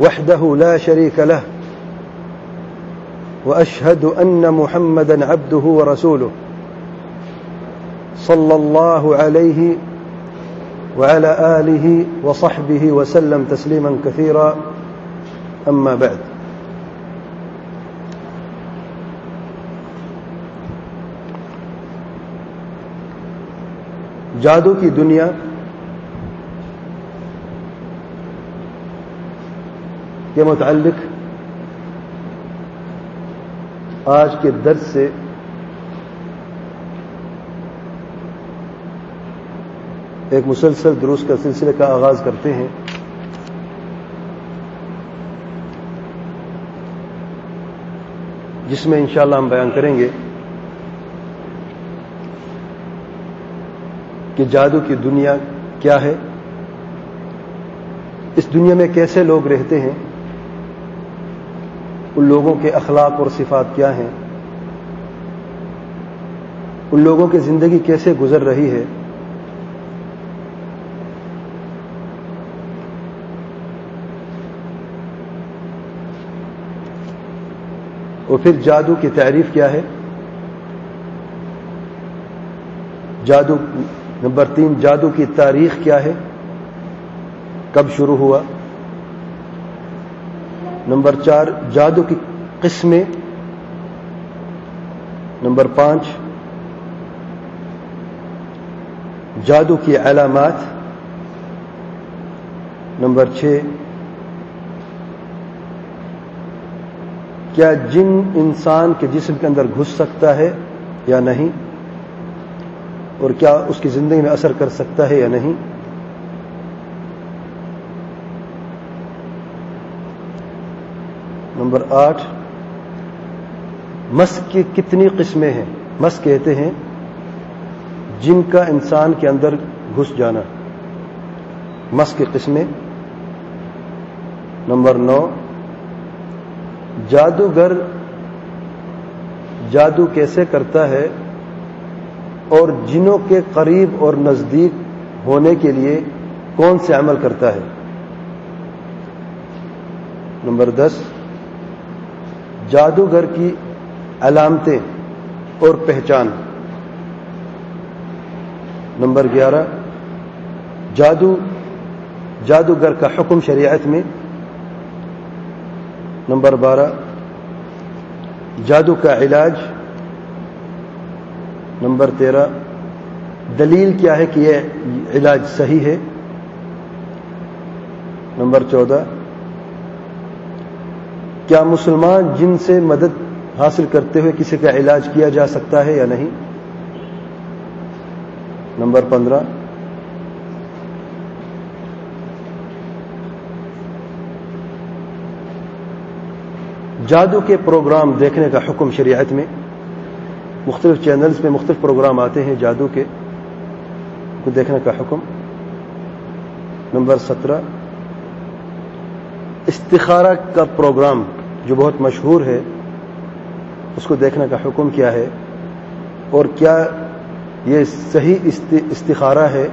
وحده لا شريك له وأشهد أن محمدا عبده ورسوله صلى الله عليه وعلى آله وصحبه وسلم تسليما كثيرا. أما بعد جادو کی دنیا کے متعلق آج کے درس سے ایک مسلسل دروس کا سلسلے کا آغاز کرتے ہیں۔ جس میں انشاءاللہ ہم بیان کریں گے کہ جادو کی دنیا کیا ہے، اس دنیا میں کیسے لوگ رہتے ہیں ان لوگوں کے اخلاق اور صفات کیا ہیں؟ ان لوگوں کی زندگی کیسے گزر رہی ہے؟ اور پھر جادو کی تعریف کیا ہے؟ جادو نمبر تین، جادو کی تاریخ کیا ہے؟ کب شروع ہوا؟ نمبر چار، جادو کی قسمیں۔ نمبر پانچ، جادو کی علامات۔ نمبر چھ، کیا جن انسان کے جسم کے اندر گھس سکتا ہے یا نہیں؟ اور کیا اس کی زندگی میں اثر کر سکتا ہے یا نہیں؟ نمبر آٹھ، مس کی کتنی قسمیں ہیں؟ مس کہتے ہیں، جن کا انسان کے اندر گھس جانا۔ مس کی قسمیں۔ نمبر نو، جادوگر جادو کیسے کرتا ہے اور جنوں کے قریب اور نزدیک ہونے کے لیے کون سے عمل کرتا ہے؟ نمبر دس جادوگر کی علامتیں اور پہچان۔ نمبر گیارہ، جادو، جادوگر کا حکم شریعت میں۔ نمبر بارہ، جادو کا علاج۔ نمبر تیرہ، دلیل کیا ہے کہ یہ علاج صحیح ہے۔ نمبر چودہ کیا مسلمان جن سے مدد حاصل کرتے ہوئے کسی کا علاج کیا جا سکتا ہے یا نہیں؟ نمبر پندرہ۔ جادو کے پروگرام دیکھنے کا حکم شریعت میں۔ مختلف چینلز میں مختلف پروگرام آتے ہیں جادو کے۔ کو دیکھنے کا حکم۔ نمبر سترہ۔ استخارہ کا پروگرام جو بہت مشہور ہے، اس کو دیکھنے کا حکم کیا ہے اور کیا یہ صحیح استخارہ ہے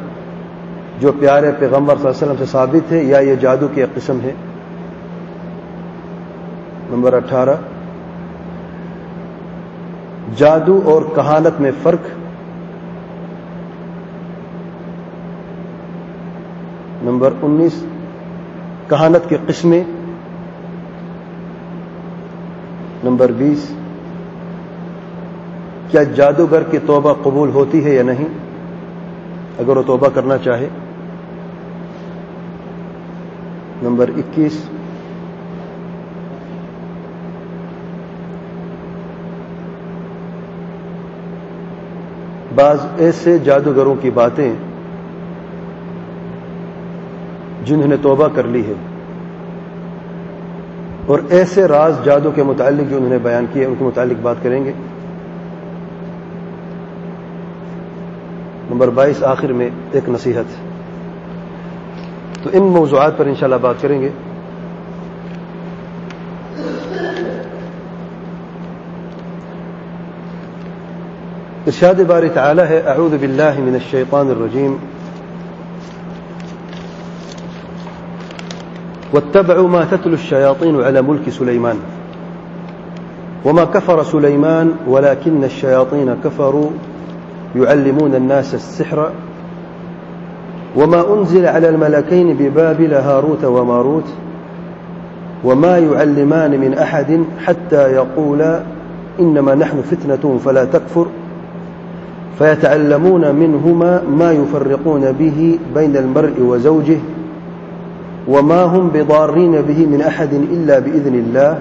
جو پیارے پیغمبر صلی اللہ علیہ وسلم سے ثابت ہے یا یہ جادو کی ایک قسم ہے؟ نمبر اٹھارہ۔ جادو اور کہانت میں فرق۔ نمبر انیس۔ کہانت کی قسمیں۔ نمبر بیس، کیا جادوگر کی توبہ قبول ہوتی ہے یا نہیں؟ اگر وہ توبہ کرنا چاہے۔ نمبر اکیس، بعض ایسے جادوگروں کی باتیں جنہوں نے توبہ کر لی ہے۔ اور ایسے راز جادو کے متعلق جو انہوں نے بیان کیے، ان کے متعلق بات کریں گے۔ نمبر بائیس، آخر میں ایک نصیحت۔ تو ان موضوعات پر انشاءاللہ بات کریں گے۔ ارشاد باری تعالی ہے، اعوذ باللہ من الشیطان الرجیم۔ واتبعوا ما تتلو الشياطين على ملك سليمان. وما كفر سليمان ولكن الشياطين كفروا يعلمون الناس السحر. وما أنزل على الملكين ببابل هاروت وماروت. وما يعلمان من أحد حتى يقولا إنما نحن فتنة فلا تكفر. فيتعلمون منهما ما يفرقون به بين المرء وزوجه. وما هم بضارين به من أحد إلا بإذن الله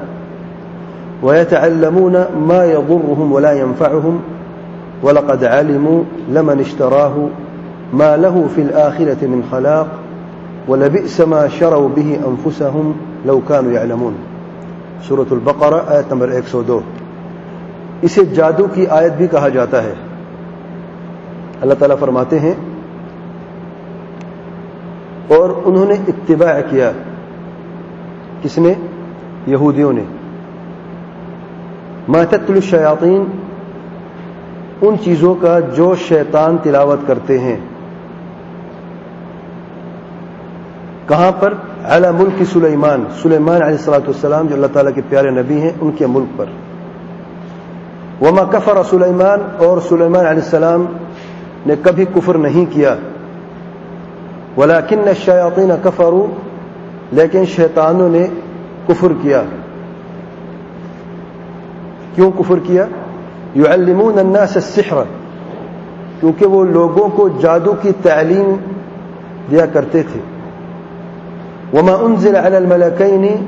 ويتعلمون ما يضرهم ولا ينفعهم ولقد علموا لمن اشتراه ما له في الآخرة من خلاق ولبئس ما شروا به أنفسهم لو كانوا يعلمون. سورة البقرة آیت نمبر 102 اسے جادو کی آیت بھی کہا جاتا ہے۔ اللہ تعالیٰ فرماتے ہیں اور انہوں نے اتباع کیا۔ کس نے؟ یہودیوں نے۔ ماتت الشیاطین ان چیزوں کا جو شیطان تلاوت کرتے ہیں۔ کہاں پر؟ اعلی ملک سلیمان سلیمان علیہ السلاۃ السلام جو اللہ تعالیٰ کے پیارے نبی ہیں، ان کے ملک پر۔ وما کفر سلیمان اور سلیمان علیہ السلام نے کبھی کفر نہیں کیا۔ ولاکن الشیاطین کفروا، لیکن شیطانوں نے کفر کیا۔ کیوں کفر کیا؟ یعلمون الناس السحر، کیونکہ وہ لوگوں کو جادو کی تعلیم دیا کرتے تھے۔ وما انزل على الملكين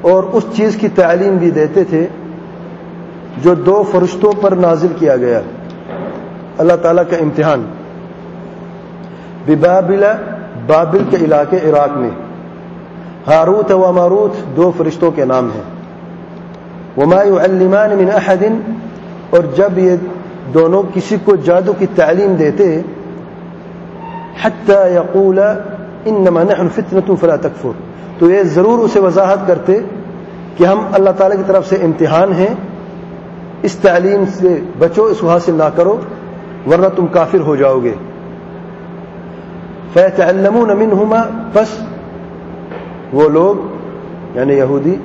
اور اس چیز کی تعلیم بھی دیتے تھے جو دو فرشتوں پر نازل کیا گیا۔ اللہ تعالیٰ کا امتحان۔ ببابل بابل کے علاقے عراق میں۔ ہاروت و ماروت دو فرشتوں کے نام ہیں۔ وما يعلمان من احد، اور جب یہ دونوں کسی کو جادو کی تعلیم دیتے حتى يقول انما نحن فتنه فلا تكفر تو یہ ضرور اسے وضاحت کرتے کہ ہم اللہ تعالی کی طرف سے امتحان ہیں، اس تعلیم سے بچو، اس کو حاصل نہ کرو، ورنہ تم کافر ہو جاؤ گے۔ فیتعلمون منہما پس وہ لوگ یعنی یہودی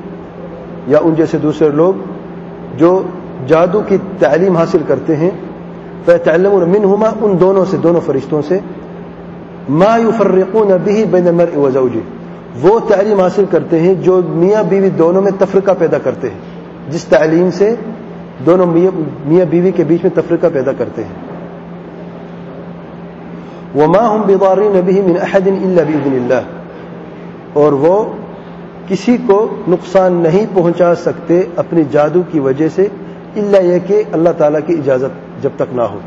یا ان جیسے دوسرے لوگ، جو جادو کی تعلیم حاصل کرتے ہیں فیتعلمون منہما ان دونوں سے، دونوں فرشتوں سے، ما يفرقون به بین المرء وزوجه۔ وہ تعلیم حاصل کرتے ہیں جو میاں بیوی دونوں میں تفرقہ پیدا کرتے ہیں۔ جس تعلیم سے دونوں میاں بیوی کے بیچ میں تفرقہ پیدا کرتے ہیں۔ وما هم بضارين به من احد الا باذن الله۔ اور وہ کسی کو نقصان نہیں پہنچا سکتے اپنی جادو کی وجہ سے الا یہ کہ اللہ تعالی کی اجازت جب تک نہ ہو۔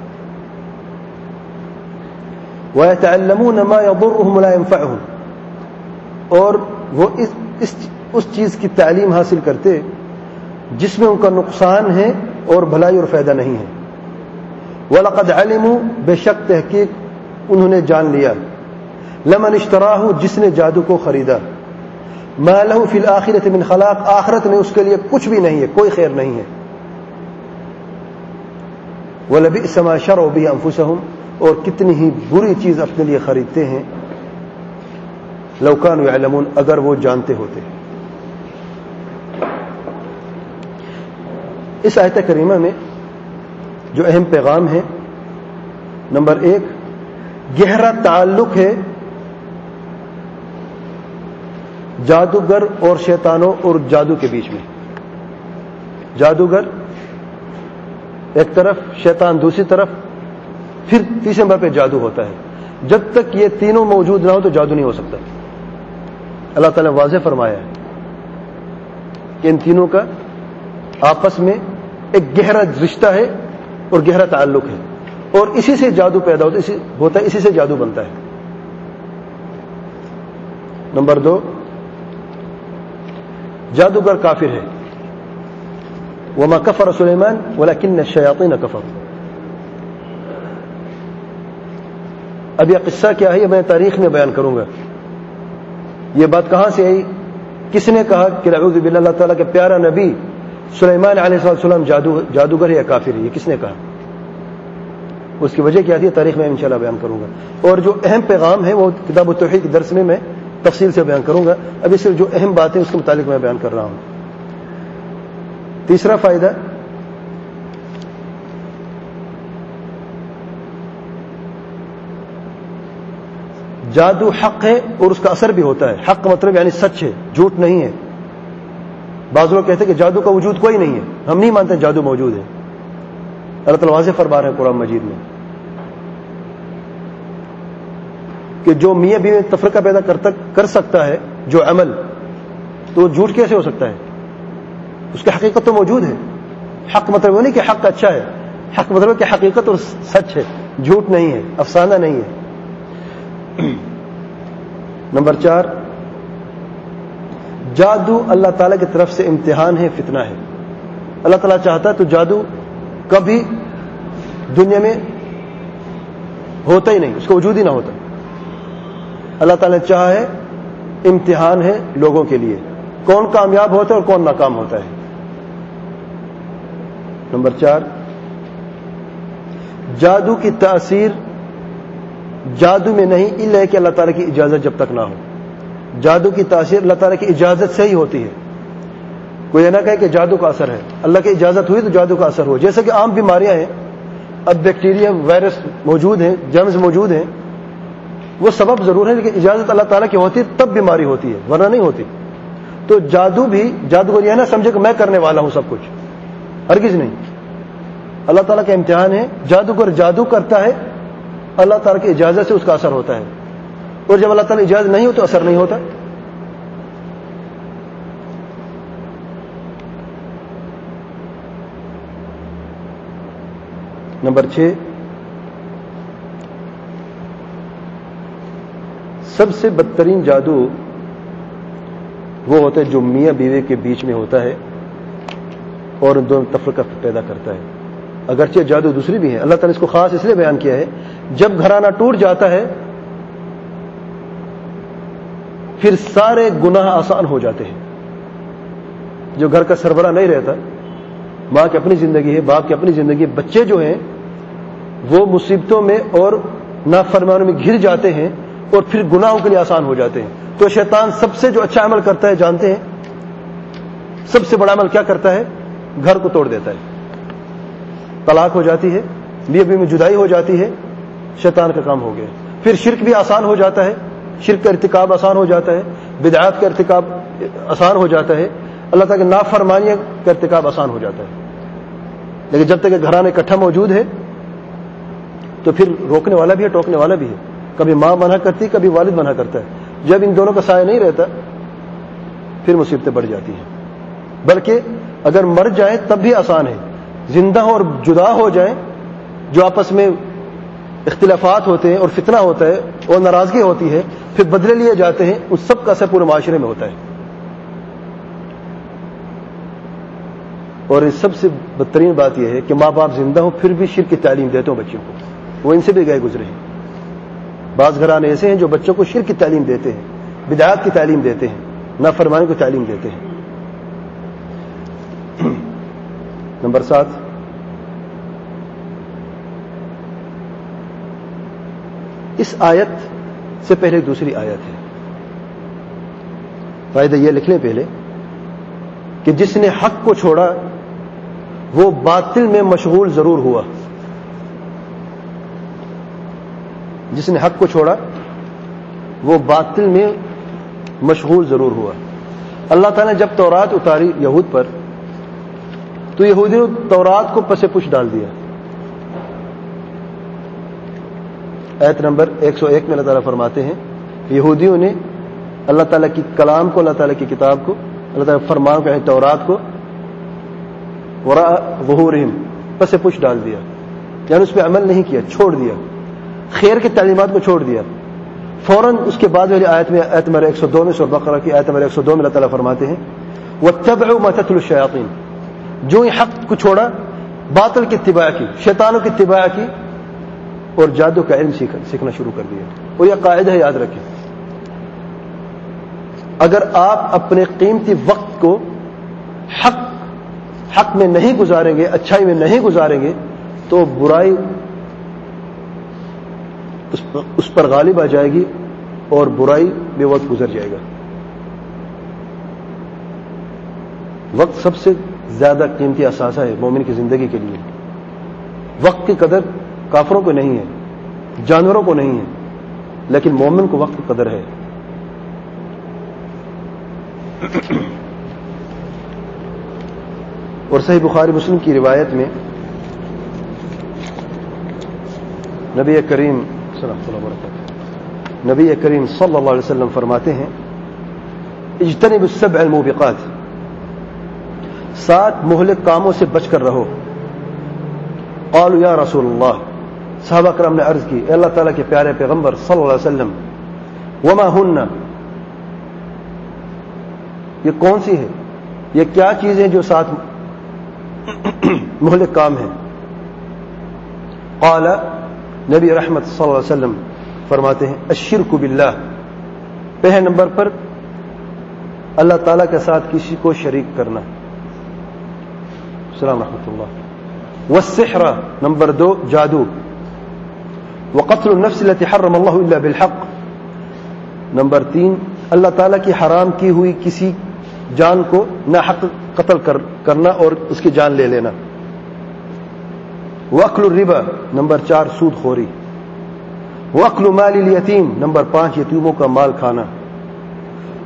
ويتعلمون ما يضرهم ولا ينفعهم۔ اور وہ اس, اس, اس چیز کی تعلیم حاصل کرتے جس میں ان کا نقصان ہے اور بھلائی اور فائدہ نہیں ہے۔ وَلَقَدْ عَلِمُوا بے شک تحقیق انہوں نے جان لیا۔ لمن اشتراہ، جس نے جادو کو خریدا۔ ما له فی الاخرت من خلاق، آخرت میں اس کے لیے کچھ بھی نہیں ہے، کوئی خیر نہیں ہے۔ وَلَبِئْسَ مَا شَرَوْا بِهِ أَنفُسَهُمْ، اور کتنی ہی بری چیز اپنے لیے خریدتے ہیں۔ لوکان یعلمون، اگر وہ جانتے ہوتے۔ اس آیت کریمہ میں جو اہم پیغام ہے، نمبر ایک گہرا تعلق ہے جادوگر اور شیطانوں اور جادو کے بیچ میں۔ جادوگر ایک طرف، شیطان دوسری طرف، پھر تیسرے نمبر پہ جادو ہوتا ہے۔ جب تک یہ تینوں موجود نہ ہو تو جادو نہیں ہو سکتا۔ اللہ تعالی نے واضح فرمایا ہے کہ ان تینوں کا آپس میں ایک گہرا رشتہ ہے اور گہرا تعلق ہے۔ اور اسی سے جادو پیدا ہوتا اسی ہوتا ہے، اسی سے جادو بنتا ہے۔ نمبر دو، جادوگر کافر ہے وہ کفر سلیمان بولا کن شیاتی کفر اب یہ قصہ کیا ہے، یہ میں تاریخ میں بیان کروں گا۔ یہ بات کہاں سے آئی؟ کس نے کہا کہ نعوذ باللہ اللہ تعالیٰ کے پیارا نبی سلیمان علیہ السلام جادو، جادوگر ہے یا کافر ہے یہ کس نے کہا؟ اس کی وجہ کیا تھی؟ تاریخ میں انشاءاللہ بیان کروں گا۔ اور جو اہم پیغام ہے وہ کتاب و کے درس میں میں تفصیل سے بیان کروں گا۔ ابھی صرف جو اہم باتیں اس کے متعلق میں بیان کر رہا ہوں۔ تیسرا فائدہ۔ جادو حق ہے اور اس کا اثر بھی ہوتا ہے۔ حق مطلب یعنی سچ ہے، جھوٹ نہیں ہے۔ بعض لوگ کہتے ہیں کہ جادو کا وجود کوئی نہیں ہے۔ ہم نہیں مانتے جادو موجود ہے۔ اللہ تعالیٰ واضح فرما رہے ہیں قرآن مجید میں کہ جو میاں بیوی تفرقہ پیدا کر سکتا ہے، جو عمل، تو وہ جھوٹ کیسے ہو سکتا ہے؟ اس کی حقیقت تو موجود ہے۔ حق مطلب وہ نہیں کہ حق اچھا ہے۔ حق مطلب کہ حقیقت اور سچ ہے۔ جھوٹ نہیں ہے، افسانہ نہیں ہے۔ نمبر چار، جادو اللہ تعالی کی طرف سے امتحان ہے، فتنہ ہے۔ اللہ تعالیٰ چاہتا ہے تو جادو کبھی دنیا میں ہوتا ہی نہیں، اس کا وجود ہی نہ ہوتا۔ اللہ تعالیٰ نے ہے، امتحان ہے لوگوں کے لیے۔ کون کامیاب ہوتا ہے اور کون ناکام ہوتا ہے۔ نمبر چار، جادو کی تاثیر جادو میں نہیں اللہ کہ اللہ تعالیٰ کی اجازت جب تک نہ ہو۔ جادو کی تاثیر اللہ تعالیٰ کی اجازت سے ہی ہوتی ہے۔ کوئی یہ نہ کہے کہ جادو کا اثر ہے۔ اللہ کی اجازت ہوئی تو جادو کا اثر ہو۔ جیسے کہ عام بیماریاں ہیں، اب بیکٹیریا وائرس موجود ہیں جرمز موجود ہیں، وہ سبب ضرور ہے لیکن اجازت اللہ تعالیٰ کی ہوتی ہے تب بیماری ہوتی ہے، ورنہ نہیں ہوتی۔ تو جادو بھی، جادو یہ نہ سمجھے کہ میں کرنے والا ہوں سب کچھ۔ ہرگز نہیں۔ اللہ تعالیٰ کا امتحان ہے جادوگر جادو کرتا ہے، اللہ تعالیٰ کی اجازت سے اس کا اثر ہوتا ہے۔ اور جب اللہ تعالیٰ اجازت نہیں ہو تو اثر نہیں ہوتا۔ نمبر چھ۔ سب سے بدترین جادو وہ ہوتا ہے جو میاں بیوے کے بیچ میں ہوتا ہے اور ان دونوں تفرقہ پیدا کرتا ہے۔ اگرچہ جادو دوسری بھی ہے۔ اللہ تعالیٰ نے اس کو خاص اس لیے بیان کیا ہے، جب گھرانہ ٹوٹ جاتا ہے، پھر سارے گناہ آسان ہو جاتے ہیں۔ جو گھر کا سربراہ نہیں رہتا ماں کی اپنی زندگی ہے، باپ کی اپنی زندگی ہے، بچے جو ہیں، وہ مصیبتوں میں اور نافرمانوں میں گھر جاتے ہیں اور پھر گناہوں کے لیے آسان ہو جاتے ہیں۔ تو شیطان سب سے جو اچھا عمل کرتا ہے، جانتے ہیں؟ سب سے بڑا عمل کیا کرتا ہے؟ گھر کو توڑ دیتا ہے۔ طلاق ہو جاتی ہے، بیوی میں جدائی ہو جاتی ہے، شیطان کا کام ہو گیا۔ پھر شرک بھی آسان ہو جاتا ہے، شرک کا ارتکاب آسان ہو جاتا ہے، بدعات کا ارتکاب آسان ہو جاتا ہے۔ اللہ تعالیٰ کے نافرمانی کا ارتکاب آسان ہو جاتا ہے۔ لیکن جب تک کہ گھرانے اکٹھا موجود ہے، تو پھر روکنے والا بھی ہے، ٹوکنے والا بھی ہے۔ کبھی ماں منع کرتی، کبھی والد منع کرتا ہے۔ جب ان دونوں کا سایہ نہیں رہتا، پھر مصیبتیں بڑھ جاتی ہیں۔ بلکہ اگر مر جائیں تب بھی آسان ہے۔ زندہ اور جدا ہو جائیں، جو آپس میں اختلافات ہوتے ہیں اور فتنہ ہوتا ہے، اور ناراضگی ہوتی ہے، پھر بدلے لیے جاتے ہیں، اس سب کا اثر پورے معاشرے میں ہوتا ہے۔ اور اس سب سے بدترین بات یہ ہے کہ ماں باپ زندہ ہوں پھر بھی شرک کی تعلیم دیتے ہوں بچوں کو۔ وہ ان سے بھی گئے گزرے ہیں۔ بعض گھرانے ایسے ہیں جو بچوں کو شرک کی تعلیم دیتے ہیں بدایات کی تعلیم دیتے ہیں نہ فرمانے کو تعلیم دیتے ہیں۔ نمبر سات۔ اس آیت سے پہلے دوسری آیت ہے۔ فائدہ یہ لکھ لیں پہلے کہ جس نے حق کو چھوڑا وہ باطل میں مشغول ضرور ہوا۔ جس نے حق کو چھوڑا، وہ باطل میں مشغول ضرور ہوا۔ اللہ تعالیٰ نے جب تورات اتاری یہود پر، تو یہودی نے تورات کو پس پش ڈال دیا۔ ایت نمبر ایک سو ایک میں اللہ تعالیٰ فرماتے ہیں یہودیوں نے اللہ تعالیٰ کی کلام کو، اللہ تعالیٰ کی کتاب کو، اللہ تعالیٰ فرمان کو یعنی تورات کو ظہورہم۔ پس پش ڈال دیا۔ یعنی اس پہ عمل نہیں کیا، چھوڑ دیا۔ خیر کی تعلیمات کو چھوڑ دیا۔ فوراً اس کے بعد والی آیت میں آیت نمبر ایک سو دو میں سور بقرہ کی آیت نمبر ایک سو دو میں اللہ تعالیٰ فرماتے ہیں وہ تب متت الشیاطین جو ہی حق کو چھوڑا، باطل کی اتباع کی، شیطانوں کی اتباع کی، اور جادو کا علم سیکھنا شروع کر دیا۔ اور یہ قاعدہ ہے، یاد رکھیں۔ اگر آپ اپنے قیمتی وقت کو حق حق میں نہیں گزاریں گے، اچھائی میں نہیں گزاریں گے، تو برائی اس پر غالب آ جائے گی اور برائی بے وقت گزر جائے گا۔ وقت سب سے زیادہ قیمتی اثاثہ ہے مومن کی زندگی کے لیے۔ وقت کی قدر کافروں کو نہیں ہے، جانوروں کو نہیں ہے، لیکن مومن کو وقت کی قدر ہے۔ اور صحیح بخاری مسلم کی روایت میں نبی کریم نبی کریم صلی اللہ علیہ وسلم فرماتے ہیں اجتنب السبع الموبقات سات مہلک کاموں سے بچ کر رہو۔ قالوا یا رسول اللہ صحابہ کرام نے عرض کی اے اللہ تعالیٰ کے پیارے پیغمبر صلی اللہ علیہ وسلم وما ہن؟ یہ کون سی ہے؟ یہ کیا چیزیں جو ساتھ مہلک کام ہیں قال نبی رحمت صلی اللہ علیہ وسلم فرماتے ہیں، الشرک باللہ۔ پہلے نمبر پر اللہ تعالیٰ کے ساتھ کسی کو شریک کرنا۔ السلام رحمۃ اللہ۔ والسحر نمبر دو، جادو۔ وقتل النفس التي حرم اللہ الا بالحق۔ نمبر تین، اللہ تعالیٰ کی حرام کی ہوئی کسی جان کو نہ حق قتل کرنا اور اس کی جان لے لینا۔ وقل الربا، نمبر چار، سود خوری۔ وقل مال الیتیم نمبر پانچ، یتیموں کا مال کھانا۔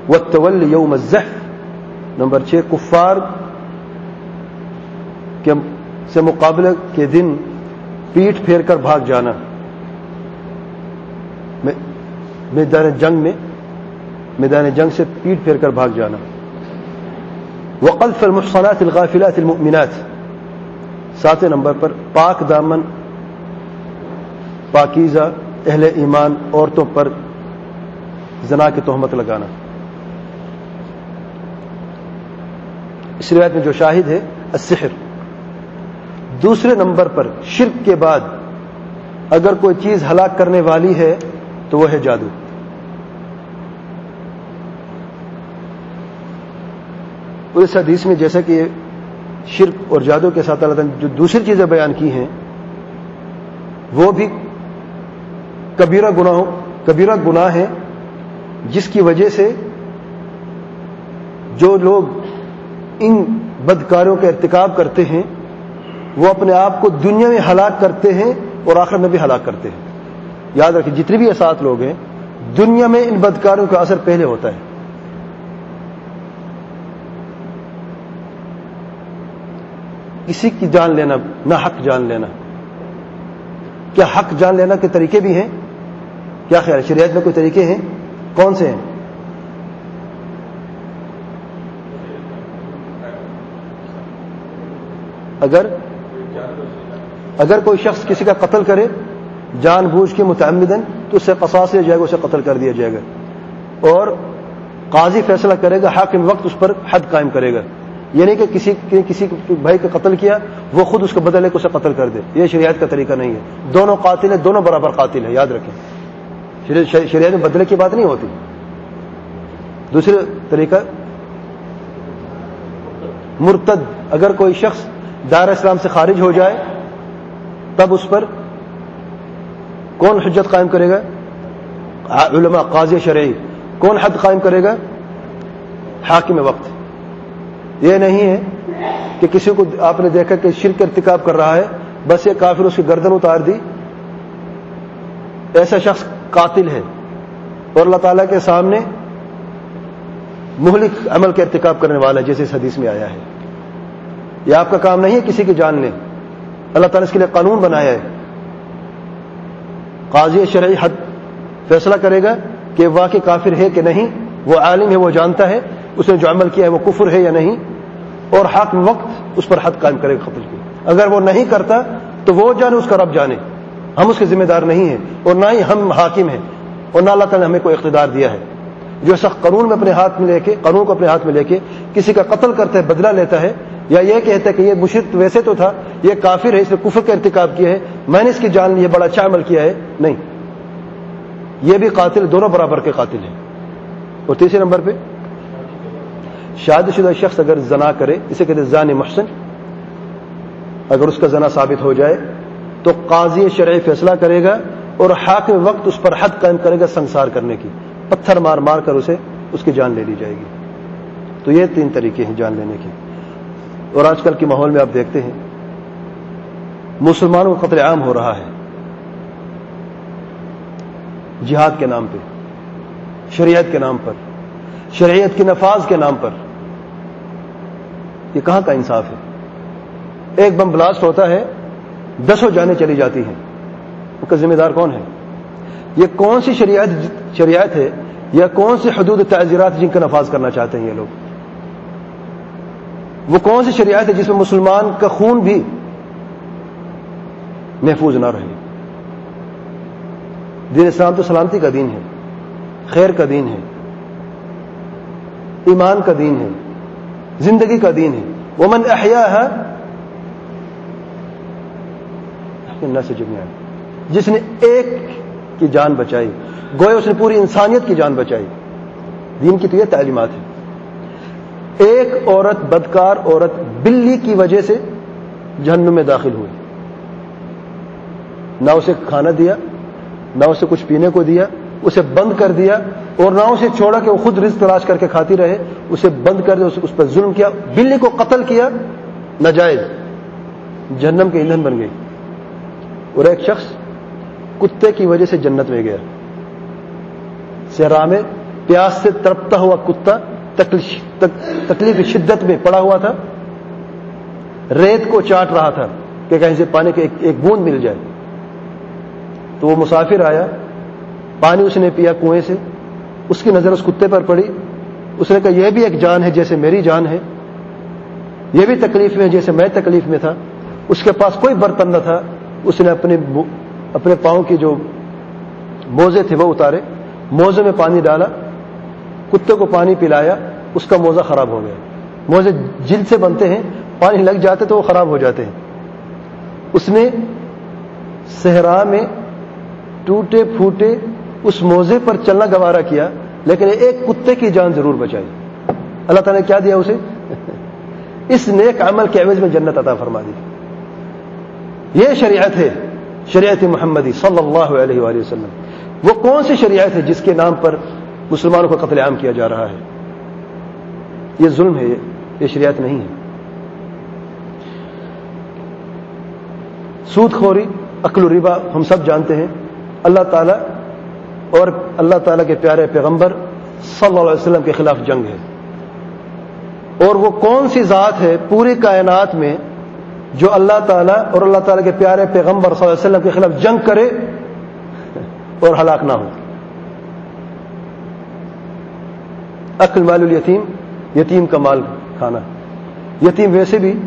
والتول یوم الزحف، نمبر چھ، کفار کے سے مقابلہ کے دن پیٹ پھیر کر بھاگ جانا۔ میدان جنگ میں میدان جنگ سے پیٹ پھیر کر بھاگ جانا۔ وقلف المحصنات الغافلات المؤمنات. ساتویں نمبر پر پاک دامن، پاکیزہ، اہل ایمان، عورتوں پر زنا کی تہمت لگانا۔ اس روایت میں جو شاہد ہے، السحر۔ دوسرے نمبر پر شرک کے بعد اگر کوئی چیز ہلاک کرنے والی ہے، تو وہ ہے جادو۔ اس حدیث میں جیسا کہ شرک اور جادو کے ساتھ اللہ نے جو دوسری چیزیں بیان کی ہیں، وہ بھی کبیرہ گناہ کبیرہ گناہ ہے جس کی وجہ سے جو لوگ ان بدکاروں کا ارتکاب کرتے ہیں، وہ اپنے آپ کو دنیا میں ہلاک کرتے ہیں اور آخر میں بھی ہلاک کرتے ہیں۔ یاد رکھیں، جتنے بھی سات لوگ ہیں، دنیا میں ان بدکاروں کا اثر پہلے ہوتا ہے۔ کسی کی جان لینا، نہ حق جان لینا۔ کیا حق جان لینا کے طریقے بھی ہیں؟ کیا خیال شریعت میں کوئی طریقے ہیں؟ کون سے ہیں؟ اگر اگر کوئی شخص کسی کا قتل کرے، جان بوجھ کے متعمدن تو اس سے قصاص لیا جائے گا، اسے قتل کر دیا جائے گا۔ اور قاضی فیصلہ کرے گا، حاکم وقت اس پر حد قائم کرے گا۔ یہ نہیں کہ کسی کسی بھائی کا قتل کیا، وہ خود اس کو بدلے کو اسے قتل کر دے۔ یہ شریعت کا طریقہ نہیں ہے۔ دونوں قاتل ہیں، دونوں برابر قاتل ہیں، یاد رکھیں۔ شریعت میں بدلے کی بات نہیں ہوتی۔ دوسرے طریقہ، مرتد۔ اگر کوئی شخص دار اسلام سے خارج ہو جائے، تب اس پر کون حجت قائم کرے گا؟ علماء، قاضی شرعی۔ کون حد قائم کرے گا؟ حاکم وقت۔ یہ نہیں ہے کہ کسی کو آپ نے دیکھا کہ شرک ارتکاب کر رہا ہے، بس یہ کافر اس کی گردن اتار دی۔ ایسا شخص قاتل ہے۔ اور اللہ تعالیٰ کے سامنے مہلک عمل کے ارتکاب کرنے والا ہے، جیسے اس حدیث میں آیا ہے۔ یہ آپ کا کام نہیں ہے کسی کی جان لیں اللہ تعالیٰ نے اس کے لیے قانون بنایا ہے۔ قاضی شرعی حد فیصلہ کرے گا کہ واقع کافر ہے کہ نہیں، وہ عالم ہے، وہ جانتا ہے، اس نے جو عمل کیا ہے وہ کفر ہے یا نہیں۔ اور حق وقت اس پر حد قائم کرے گا قتل کی۔ اگر وہ نہیں کرتا تو وہ جانے، اس کا رب جانے۔ ہم اس کے ذمہ دار نہیں ہیں اور نہ ہی ہم حاکم ہیں۔ اور نہ اللہ تعالیٰ نے ہمیں کوئی اقتدار دیا ہے۔ جو سخت قانون میں اپنے ہاتھ میں لے کے، قانون کو اپنے ہاتھ میں لے کے کسی کا قتل کرتا ہے بدلہ لیتا ہے یا یہ کہتا ہے کہ یہ مشرق ویسے تو تھا، یہ کافر ہے، اس نے کفر کا ارتکاب کیا ہے، میں نے اس کی جان لی بڑا اچھا عمل کیا ہے۔ نہیں۔ یہ بھی قاتل دونوں برابر کے قاتل ہیں۔ اور تیسرے نمبر پہ شادی شدہ شخص اگر زنا کرے، اسے کہتے زان محسن، اگر اس کا زنا ثابت ہو جائے تو قاضی شرعی فیصلہ کرے گا اور حاکم وقت اس پر حد قائم کرے گا سنسار کرنے کی۔ پتھر مار مار کر اسے اس کی جان لے لی جائے گی۔ تو یہ تین طریقے ہیں جان لینے کے۔ اور آج کل کے ماحول میں آپ دیکھتے ہیں، مسلمانوں کا قتل عام ہو رہا ہے۔ جہاد کے نام پہ، شریعت کے نام پر۔ شریعت کے نفاذ کے نام پر۔ یہ کہاں کا انصاف ہے؟ ایک بم بلاسٹ ہوتا ہے، دسوں جانیں چلی جاتی ہیں۔ ان کا ذمہ دار کون ہے؟ یہ کون سی شریعت شریعت ہے یا کون سی حدود تعزیرات جن کا نفاذ کرنا چاہتے ہیں یہ لوگ؟ وہ کون سی شریعت ہے جس میں مسلمان کا خون بھی محفوظ نہ رہے؟ دین اسلام تو سلامتی کا دین ہے، خیر کا دین ہے۔ ایمان کا دین ہے، زندگی کا دین ہے۔ وہ من احیا ہے سے جس نے ایک کی جان بچائی گوئے اس نے پوری انسانیت کی جان بچائی۔ دین کی تو یہ تعلیمات ہے ایک عورت بدکار عورت بلی کی وجہ سے جہنم میں داخل ہوئی۔ نہ اسے کھانا دیا، نہ اسے کچھ پینے کو دیا اسے بند کر دیا اور نہ اسے چھوڑا کہ وہ خود رزق تلاش کر کے کھاتی رہے، اسے بند کر دیا اس پر ظلم کیا، بلی کو قتل کیا، ناجائز، جہنم کے ایندھن بن گئی۔ اور ایک شخص کتے کی وجہ سے جنت میں گیا۔ صحرا میں پیاس سے تڑپتا ہوا کتا تکلیف شدت میں پڑا ہوا تھا۔ ریت کو چاٹ رہا تھا کہ کہیں سے پانی کے ایک بوند مل جائے۔ تو وہ مسافر آیا پانی اس نے پیا کنویں سے، اس کی نظر اس کتے پر پڑی۔ اس نے کہا، یہ بھی ایک جان ہے جیسے میری جان ہے۔ یہ بھی تکلیف میں، جیسے میں تکلیف میں تھا۔ اس کے پاس کوئی برتن نہ تھا۔ اس نے اپنے اپنے پاؤں کی جو موزے تھے وہ اتارے۔ موزے میں پانی ڈالا۔ کتے کو پانی پلایا۔ اس کا موزہ خراب ہو گیا۔ موزے جلد سے بنتے ہیں، پانی لگ جاتے تو وہ خراب ہو جاتے ہیں۔ اس نے صحرا میں ٹوٹے پھوٹے اس موزے پر چلنا گوارا کیا، لیکن ایک کتے کی جان ضرور بچائی۔ اللہ تعالیٰ نے کیا دیا اسے؟ اس نیک عمل کے عوض میں جنت عطا فرما دی۔ یہ شریعت ہے، شریعت محمدی صلی اللہ علیہ وآلہ وسلم۔ وہ کون سی شریعت ہے جس کے نام پر مسلمانوں کو قتل عام کیا جا رہا ہے؟ یہ ظلم ہے، یہ شریعت نہیں ہے۔ سود خوری، عقل و ربا، ہم سب جانتے ہیں۔ اللہ تعالی اور اللہ تعالیٰ کے پیارے پیغمبر صلی اللہ علیہ وسلم کے خلاف جنگ ہے۔ اور وہ کون سی ذات ہے پوری کائنات میں جو اللہ تعالیٰ اور اللہ تعالیٰ کے پیارے پیغمبر صلی اللہ علیہ وسلم کے خلاف جنگ کرے اور ہلاک نہ ہو۔ عقل مال الیتیم، یتیم کا مال کھانا۔ یتیم ویسے بھی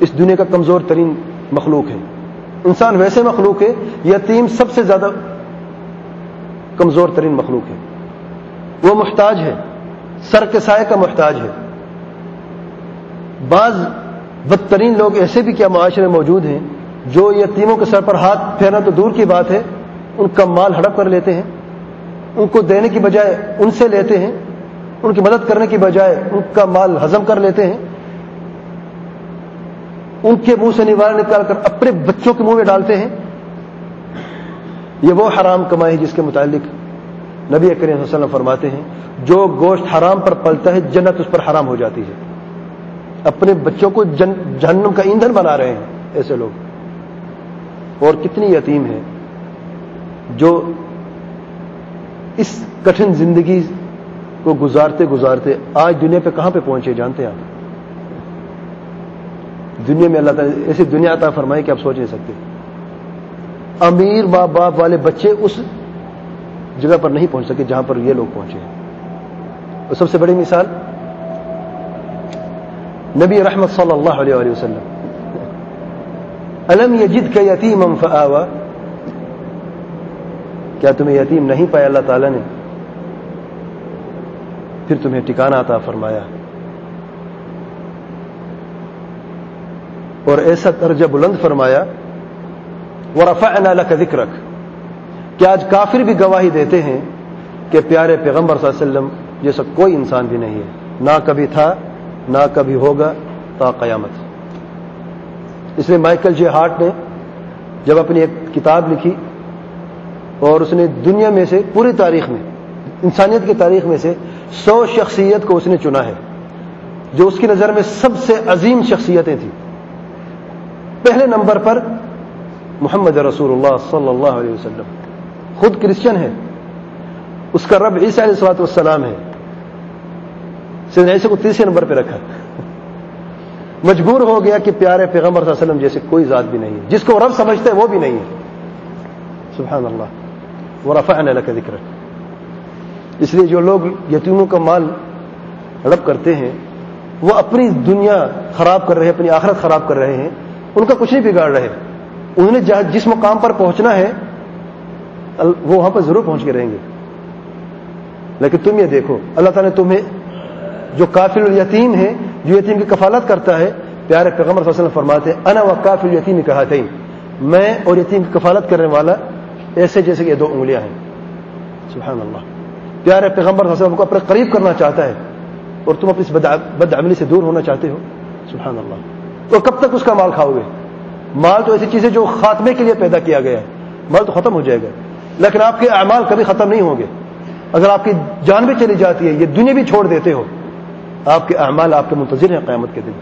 اس دنیا کا کمزور ترین مخلوق ہے۔ انسان ویسے مخلوق ہے، یتیم سب سے زیادہ کمزور ترین مخلوق ہے۔ وہ محتاج ہے، سر کے سائے کا محتاج ہے۔ بعض بدترین لوگ ایسے بھی کیا معاشرے موجود ہیں، جو یتیموں کے سر پر ہاتھ پھیرنا تو دور کی بات ہے، ان کا مال ہڑپ کر لیتے ہیں، ان کو دینے کی بجائے ان سے لیتے ہیں، ان کی مدد کرنے کی بجائے ان کا مال ہزم کر لیتے ہیں۔ ان کے منہ سے نوار نکال کر اپنے بچوں کے منہ میں ڈالتے ہیں۔ یہ وہ حرام کمائی جس کے متعلق نبی کریم صلی اللہ علیہ وسلم فرماتے ہیں، جو گوشت حرام پر پلتا ہے، جنت اس پر حرام ہو جاتی ہے۔ اپنے بچوں کو جن، جہنم کا ایندھن بنا رہے ہیں، ایسے لوگ۔ اور کتنی یتیم ہے جو اس کٹھن زندگی کو گزارتے گزارتے آج دنیا پہ کہاں پہ پہنچے جانتے ہیں آپ؟ دنیا میں اللہ تعالیٰ ایسی دنیا عطا فرمائی کہ آپ سوچ نہیں سکتے۔ امیر ماں باپ والے بچے اس جگہ پر نہیں پہنچ سکے جہاں پر یہ لوگ پہنچے اور سب سے بڑی مثال، نبی رحمت صلی اللہ علیہ وآلہ وسلم۔ الم یجد کا یتیم فآوا کیا تمہیں یتیم نہیں پایا؟ اللہ تعالیٰ نے پھر تمہیں ٹکانا عطا فرمایا۔ اور ایسا درجہ بلند فرمایا وہ رفا لك ذکرک۔ کہ آج کافر بھی گواہی دیتے ہیں کہ پیارے پیغمبر صلی اللہ علیہ وسلم جیسا کوئی انسان بھی نہیں ہے۔ نہ کبھی تھا، نہ کبھی ہوگا تا قیامت۔ اس لیے مائیکل جے ہارٹ نے جب اپنی ایک کتاب لکھی اور اس نے دنیا میں سے پوری تاریخ میں، انسانیت کی تاریخ میں سے سو شخصیت کو اس نے چنا ہے، جو اس کی نظر میں سب سے عظیم شخصیتیں تھیں۔ پہلے نمبر پر محمد رسول اللہ صلی اللہ علیہ وسلم۔ خود کرسچن ہے۔ اس کا رب عیسیٰ علیہ السلاط والسلام ہے۔ سید عیسیٰ کو تیسرے نمبر پہ رکھا۔ مجبور ہو گیا کہ پیارے پیغمبر صلی اللہ علیہ وسلم جیسے کوئی ذات بھی نہیں ہے۔ جس کو رب سمجھتا ہے وہ بھی نہیں ہے۔ سبحان اللہ وہ رفا کا ذکر اس لیے جو لوگ یتیموں کا مال ہڑپ کرتے ہیں، وہ اپنی دنیا خراب کر رہے ہیں، اپنی آخرت خراب کر رہے ہیں، ان کا کچھ نہیں بگاڑ رہے۔ انہوں نے جس مقام پر پہنچنا ہے وہ وہاں پر ضرور پہنچ کے رہیں گے۔ لیکن تم یہ دیکھو، اللہ تعالیٰ نے تمہیں جو کافل الیتیم ہے جو یتیم کی کفالت کرتا ہے، پیارے پیغمبر صلی اللہ علیہ وسلم فرماتے ہیں، انا و کافل یتیم کہا تھا میں اور یتیم کی کفالت کرنے والا ایسے جیسے کہ یہ دو انگلیاں ہیں۔ سبحان اللہ پیارے پیغمبر صلی اللہ علیہ وسلم کو اپنے قریب کرنا چاہتا ہے، اور تم اپنی بد عملی سے دور ہونا چاہتے ہو۔ سبحان اللہ تو کب تک اس کا مال کھاؤ گے؟ مال تو ایسی چیز ہے جو خاتمے کے لیے پیدا کیا گیا ہے۔ مال تو ختم ہو جائے گا۔ لیکن آپ کے اعمال کبھی ختم نہیں ہوں گے۔ اگر آپ کی جان بھی چلی جاتی ہے، یہ دنیا بھی چھوڑ دیتے ہو۔ آپ کے اعمال آپ کے منتظر ہیں قیامت کے دن۔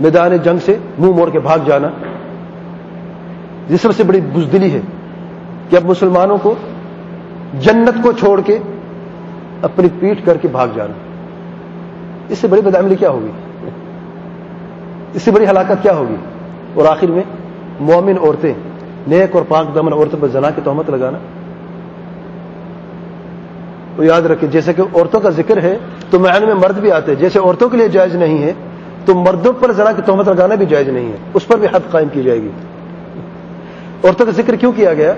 میدان جنگ سے منہ موڑ کے بھاگ جانا یہ سب سے بڑی بزدلی ہے کہ اب مسلمانوں کو جنت کو چھوڑ کے اپنی پیٹ کر کے بھاگ جانا۔ اس سے بڑی بدعملی کیا ہوگی؟ اس سے بڑی ہلاکت کیا ہوگی؟ اور آخر میں مومن عورتیں، نیک اور پاک دمن عورتوں پر زنا کی تہمت لگانا۔ تو یاد رکھیں، جیسے کہ عورتوں کا ذکر ہے، تو معین میں مرد بھی آتے ہیں۔ جیسے عورتوں کے لیے جائز نہیں ہے، تو مردوں پر زنا کی تہمت لگانا بھی جائز نہیں ہے۔ اس پر بھی حد قائم کی جائے گی۔ عورتوں کا ذکر کیوں کیا گیا؟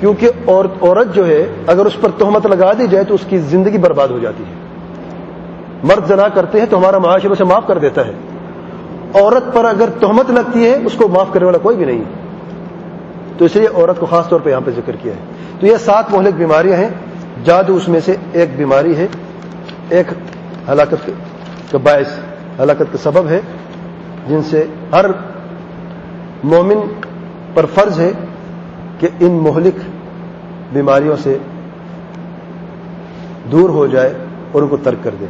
کیونکہ عورت جو ہے، اگر اس پر تہمت لگا دی جائے تو اس کی زندگی برباد ہو جاتی ہے۔ مرد زنا کرتے ہیں تو ہمارا معاشرے سے معاف کر دیتا ہے۔ عورت پر اگر تہمت لگتی ہے، اس کو معاف کرنے والا کوئی بھی نہیں۔ تو اس لیے عورت کو خاص طور پہ یہاں پہ ذکر کیا ہے۔ تو یہ سات مہلک بیماریاں ہیں۔ جادو اس میں سے ایک بیماری ہے۔ ایک ہلاکت کا باعث ہلاکت کا سبب ہے۔ جن سے ہر مومن پر فرض ہے کہ ان مہلک بیماریوں سے دور ہو جائے اور ان کو ترک کر دے۔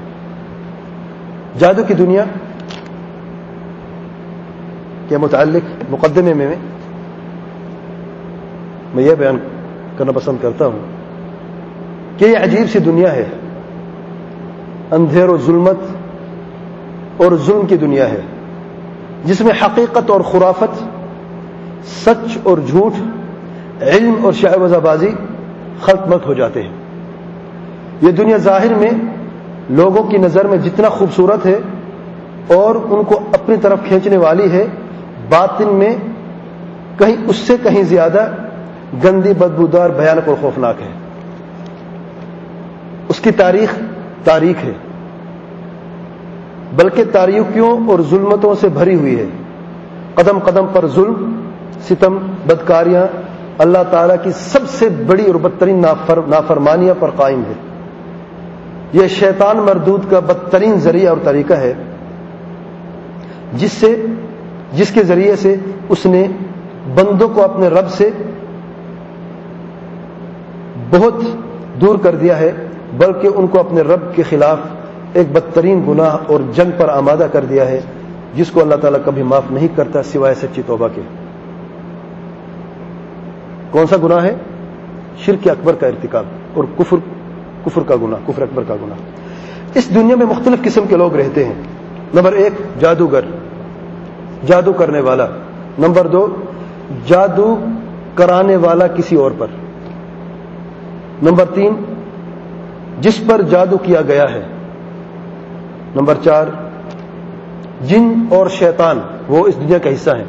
جادو کی دنیا کے متعلق مقدمے میں میں یہ بیان کرنا پسند کرتا ہوں کہ یہ عجیب سی دنیا ہے۔ اندھیر و ظلمت اور ظلم کی دنیا ہے۔ جس میں حقیقت اور خرافت، سچ اور جھوٹ، علم اور شاہ بازی ختمت ہو جاتے ہیں۔ یہ دنیا ظاہر میں لوگوں کی نظر میں جتنا خوبصورت ہے اور ان کو اپنی طرف کھینچنے والی ہے باطن میں کہیں اس سے کہیں زیادہ گندی بدبودار، بھیانک اور خوفناک ہے۔ اس کی تاریخ تاریخ ہے۔ بلکہ تاریخیوں اور ظلمتوں سے بھری ہوئی ہے۔ قدم قدم پر ظلم، ستم، بدکاریاں اللہ تعالی کی سب سے بڑی اور بدترین نافرمانیاں پر قائم ہے۔ یہ شیطان مردود کا بدترین ذریعہ اور طریقہ ہے، جس سے جس کے ذریعے سے اس نے بندوں کو اپنے رب سے بہت دور کر دیا ہے، بلکہ ان کو اپنے رب کے خلاف ایک بدترین گناہ اور جنگ پر آمادہ کر دیا ہے، جس کو اللہ تعالیٰ کبھی معاف نہیں کرتا سوائے سچی توبہ کے۔ کون سا گناہ ہے؟ شرک اکبر کا ارتکاب اور کفر کفر کا گناہ، کفر اکبر کا گناہ۔ اس دنیا میں مختلف قسم کے لوگ رہتے ہیں۔ نمبر ایک، جادوگر۔ جادو کرنے والا۔ نمبر دو، جادو کرانے والا کسی اور پر۔ نمبر تین، جس پر جادو کیا گیا ہے۔ نمبر چار، جن اور شیطان، وہ اس دنیا کا حصہ ہیں۔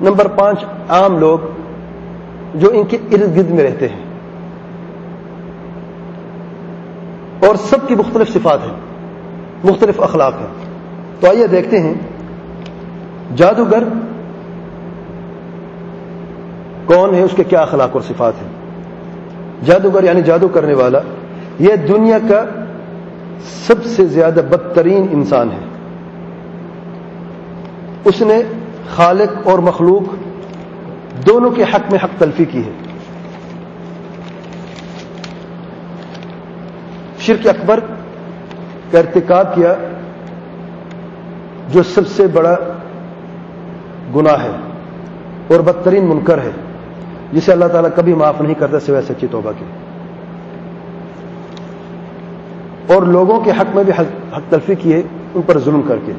نمبر پانچ، عام لوگ جو ان کے ارد گرد میں رہتے ہیں۔ اور سب کی مختلف صفات ہیں، مختلف اخلاق ہیں۔ تو آئیے دیکھتے ہیں جادوگر کون ہے اس کے کیا اخلاق اور صفات ہیں جادوگر یعنی جادو کرنے والا یہ دنیا کا سب سے زیادہ بدترین انسان ہے اس نے خالق اور مخلوق دونوں کے حق میں حق تلفی کی ہے شرک اکبر کا ارتکاب کیا جو سب سے بڑا گناہ ہے اور بدترین منکر ہے۔ جسے اللہ تعالیٰ کبھی معاف نہیں کرتا سوائے سچی توبہ کی اور لوگوں کے حق میں بھی حق تلفی کی ہے ان پر ظلم کر کے۔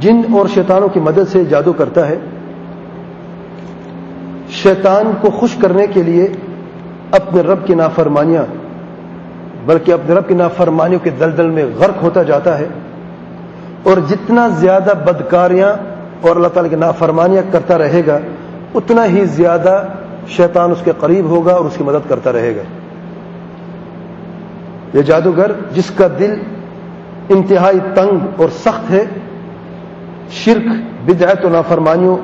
جن اور شیطانوں کی مدد سے جادو کرتا ہے، شیطان کو خوش کرنے کے لیے اپنے رب کی نافرمانیاں بلکہ اپنے رب کی نافرمانیوں کے دلدل میں غرق ہوتا جاتا ہے اور جتنا زیادہ بدکاریاں اور اللہ تعالی کی نافرمانیاں کرتا رہے گا، اتنا ہی زیادہ شیطان اس کے قریب ہوگا اور اس کی مدد کرتا رہے گا۔ یہ جادوگر جس کا دل انتہائی تنگ اور سخت ہے، شرک، بدعت و نافرمانیوں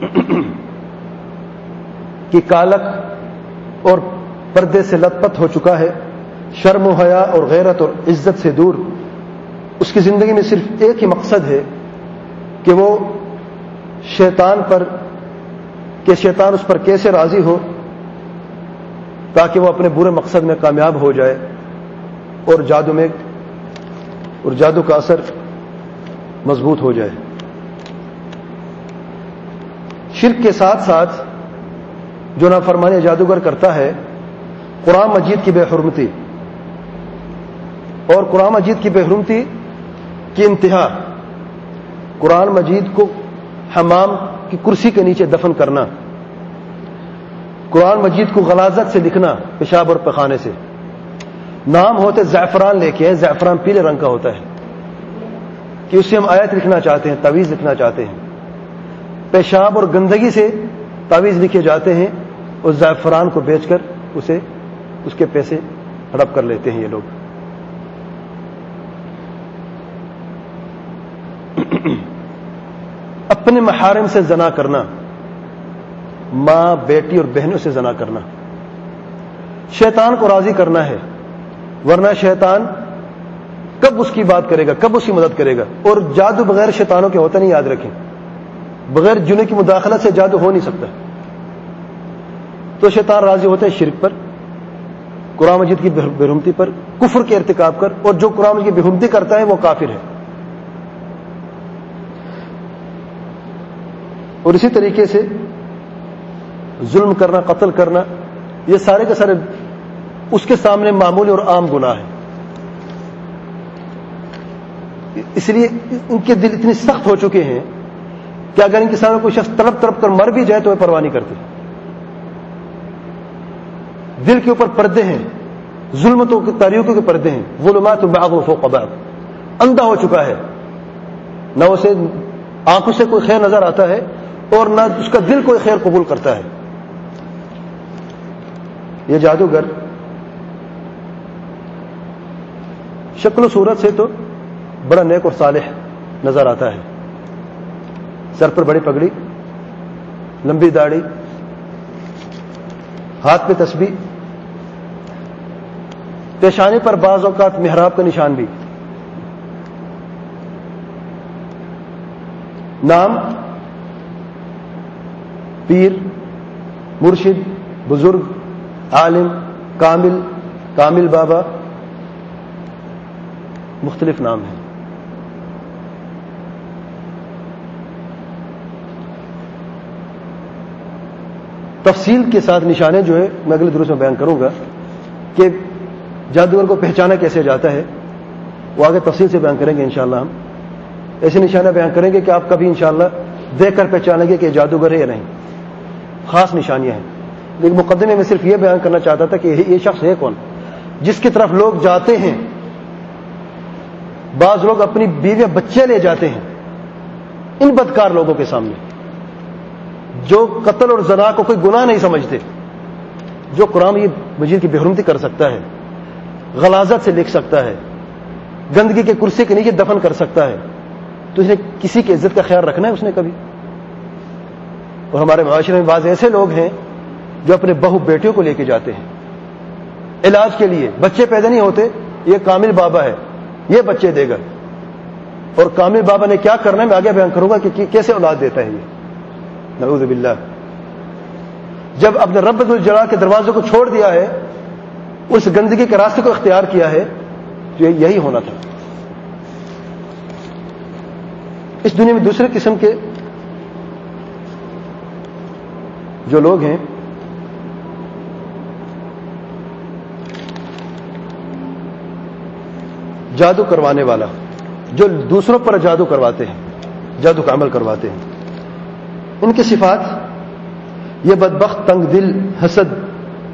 کی کالک اور پردے سے لت پت ہو چکا ہے، شرم و حیا اور غیرت اور عزت سے دور۔ اس کی زندگی میں صرف ایک ہی مقصد ہے کہ وہ شیطان پر، کہ شیطان اس پر کیسے راضی ہو تاکہ وہ اپنے برے مقصد میں کامیاب ہو جائے۔ اور جادو میں، اور جادو کا اثر مضبوط ہو جائے۔ شرک کے ساتھ ساتھ جو نافرمانی جادوگر کرتا ہے قرآن مجید کی بے حرمتی اور قرآن مجید کی بے حرمتی کی انتہا قرآن مجید کو حمام کی کرسی کے نیچے دفن کرنا قرآن مجید کو غلازت سے لکھنا پیشاب اور پخانے سے نام ہوتے زعفران لے کے زعفران پیلے رنگ کا ہوتا ہے کہ اسے ہم آیت لکھنا چاہتے ہیں، تعویذ لکھنا چاہتے ہیں۔ پیشاب اور گندگی سے تعویذ لکھے جاتے ہیں اور زعفران کو بیچ کر اسے اس کے پیسے ہڑپ کر لیتے ہیں یہ لوگ۔ اپنے محارم سے زنا کرنا، ماں، بیٹی اور بہنوں سے زنا کرنا۔ شیطان کو راضی کرنا ہے، ورنہ شیطان کب اس کی بات کرے گا، کب اس کی مدد کرے گا؟ اور جادو بغیر شیطانوں کے ہوتا نہیں، یاد رکھیں۔ بغیر جنہیں کی مداخلت سے جادو ہو نہیں سکتا۔ تو شیطان راضی ہوتے ہیں شرک پر قرآن مجید کی بےحمتی پر کفر کے ارتکاب کر اور جو قرآن مجید کی بےحمتی کرتا ہے وہ کافر ہے۔ اور اسی طریقے سے ظلم کرنا، قتل کرنا، یہ سارے کے سارے اس کے سامنے معمولی اور عام گناہ ہے اس لیے ان کے دل اتنے سخت ہو چکے ہیں کہ اگر ان کے سامنے کوئی شخص تڑپ تڑپ کر مر بھی جائے تو وہ پرواہ نہیں کرتے۔ دل کے اوپر پردے ہیں، ظلمتوں کے تاریخوں کے پردے ہیں۔ ظلمات باغ و فوق باغ اندھا ہو چکا ہے۔ نہ اسے آنکھوں سے کوئی خیر نظر آتا ہے اور نہ اس کا دل کوئی خیر قبول کرتا ہے۔ یہ جادوگر شکل و صورت سے تو بڑا نیک اور صالح نظر آتا ہے۔ سر پر بڑی پگڑی، لمبی داڑھی ہاتھ پہ تسبیح۔ پیشانی پر بعض اوقات محراب کا نشان بھی۔ نام، پیر، مرشد، بزرگ، عالم، کامل کامل بابا۔ مختلف نام ہیں۔ تفصیل کے ساتھ نشانے جو ہے میں اگلے درست میں بیان کروں گا کہ جادوگر کو پہچانا کیسے جاتا ہے، وہ آگے تفصیل سے بیان کریں گے انشاءاللہ ہم۔ ایسے نشانہ بیان کریں گے کہ آپ کبھی انشاءاللہ دیکھ کر پہچانیں گے کہ جادوگر ہے یا نہیں۔ خاص نشانیاں ہیں۔ لیکن مقدمے میں صرف یہ بیان کرنا چاہتا تھا کہ یہ شخص ہے کون؟ جس کی طرف لوگ جاتے ہیں۔ بعض لوگ اپنی بیویاں بچے لے جاتے ہیں۔ ان بدکار لوگوں کے سامنے۔ جو قتل اور زنا کو کوئی گناہ نہیں سمجھتے، جو قرآن یہ مجید کی بےحرمتی کر سکتا ہے، غلازت سے لکھ سکتا ہے، گندگی کے کرسی کے نیچے دفن کر سکتا ہے، تو اس نے کسی کی عزت کا خیال رکھنا ہے اس نے کبھی؟ اور ہمارے معاشرے میں بعض ایسے لوگ ہیں جو اپنے بہو بیٹیوں کو لے کے جاتے ہیں۔ علاج کے لیے بچے پیدا نہیں ہوتے، یہ کامل بابا ہے، یہ بچے دے گا۔ اور کامل بابا نے کیا کرنا ہے؟ میں آگے بیان کروں گا کہ کیسے اولاد دیتا ہے یہ۔ نعوذ باللہ۔ جب اپنے رب الجلا کے دروازے کو چھوڑ دیا ہے، اس گندگی کے راستے کو اختیار کیا ہے، تو یہی ہونا تھا۔ اس دنیا میں دوسرے قسم کے جو لوگ ہیں، جادو کروانے والا، جو دوسروں پر جادو کرواتے ہیں، جادو کا عمل کرواتے ہیں۔ ان کی صفات یہ بدبخت، تنگ دل، حسد،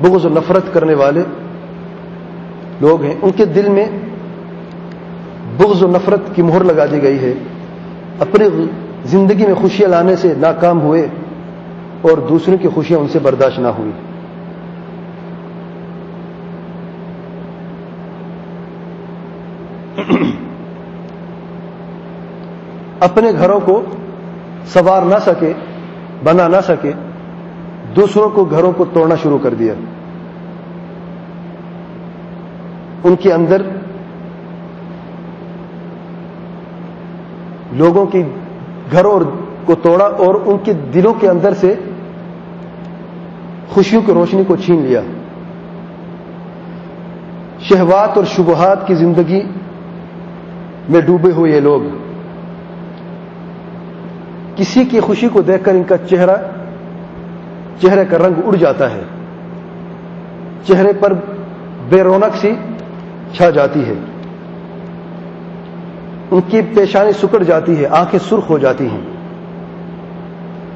بغض و نفرت کرنے والے لوگ ہیں۔ ان کے دل میں بغض و نفرت کی مہر لگا دی گئی ہے۔ اپنی زندگی میں خوشیاں لانے سے ناکام ہوئے اور دوسروں کی خوشیاں ان سے برداشت نہ ہوئی۔ اپنے گھروں کو سوار نہ سکے۔ بنا نہ سکے، دوسروں کو گھروں کو توڑنا شروع کر دیا۔ ان کے اندر لوگوں کی گھروں کو توڑا اور ان کے دلوں کے اندر سے خوشیوں کی روشنی کو چھین لیا۔ شہوات اور شبہات کی زندگی میں ڈوبے ہوئے یہ لوگ۔ کسی کی خوشی کو دیکھ کر ان کا چہرہ چہرے کا رنگ اڑ جاتا ہے۔ چہرے پر بے رونق سی چھا جاتی ہے۔ ان کی پیشانی سکڑ جاتی ہے، آنکھیں سرخ ہو جاتی ہیں۔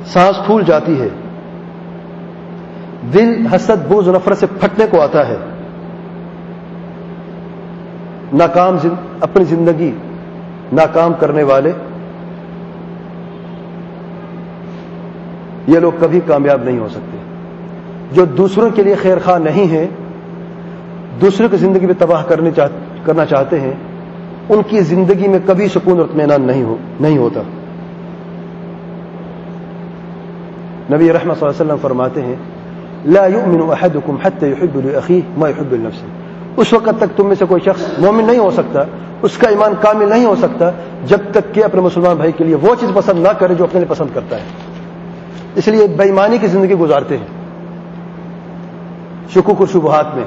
سانس پھول جاتی ہے۔ دل حسد بوز نفرت سے پھٹنے کو آتا ہے۔ ناکام اپنی زندگی ناکام کرنے والے یہ لوگ کبھی کامیاب نہیں ہو سکتے۔ جو دوسروں کے لیے خیر خواہ نہیں ہیں، دوسروں کی زندگی میں تباہ کرنا چاہتے ہیں، ان کی زندگی میں کبھی سکون اور اطمینان نہیں ہو، نہیں ہوتا۔ نبی رحمت صلی اللہ علیہ وسلم فرماتے ہیں، لا يؤمن احدكم حتى يحب لاخيه ما يحب لنفسه اس وقت تک تم میں سے کوئی شخص مومن نہیں ہو سکتا، اس کا ایمان کامل نہیں ہو سکتا، جب تک کہ اپنے مسلمان بھائی کے لیے وہ چیز پسند نہ کرے جو اپنے لیے پسند کرتا ہے۔ اس لیے بےمانی کی زندگی گزارتے ہیں شکوک اور شبہات میں۔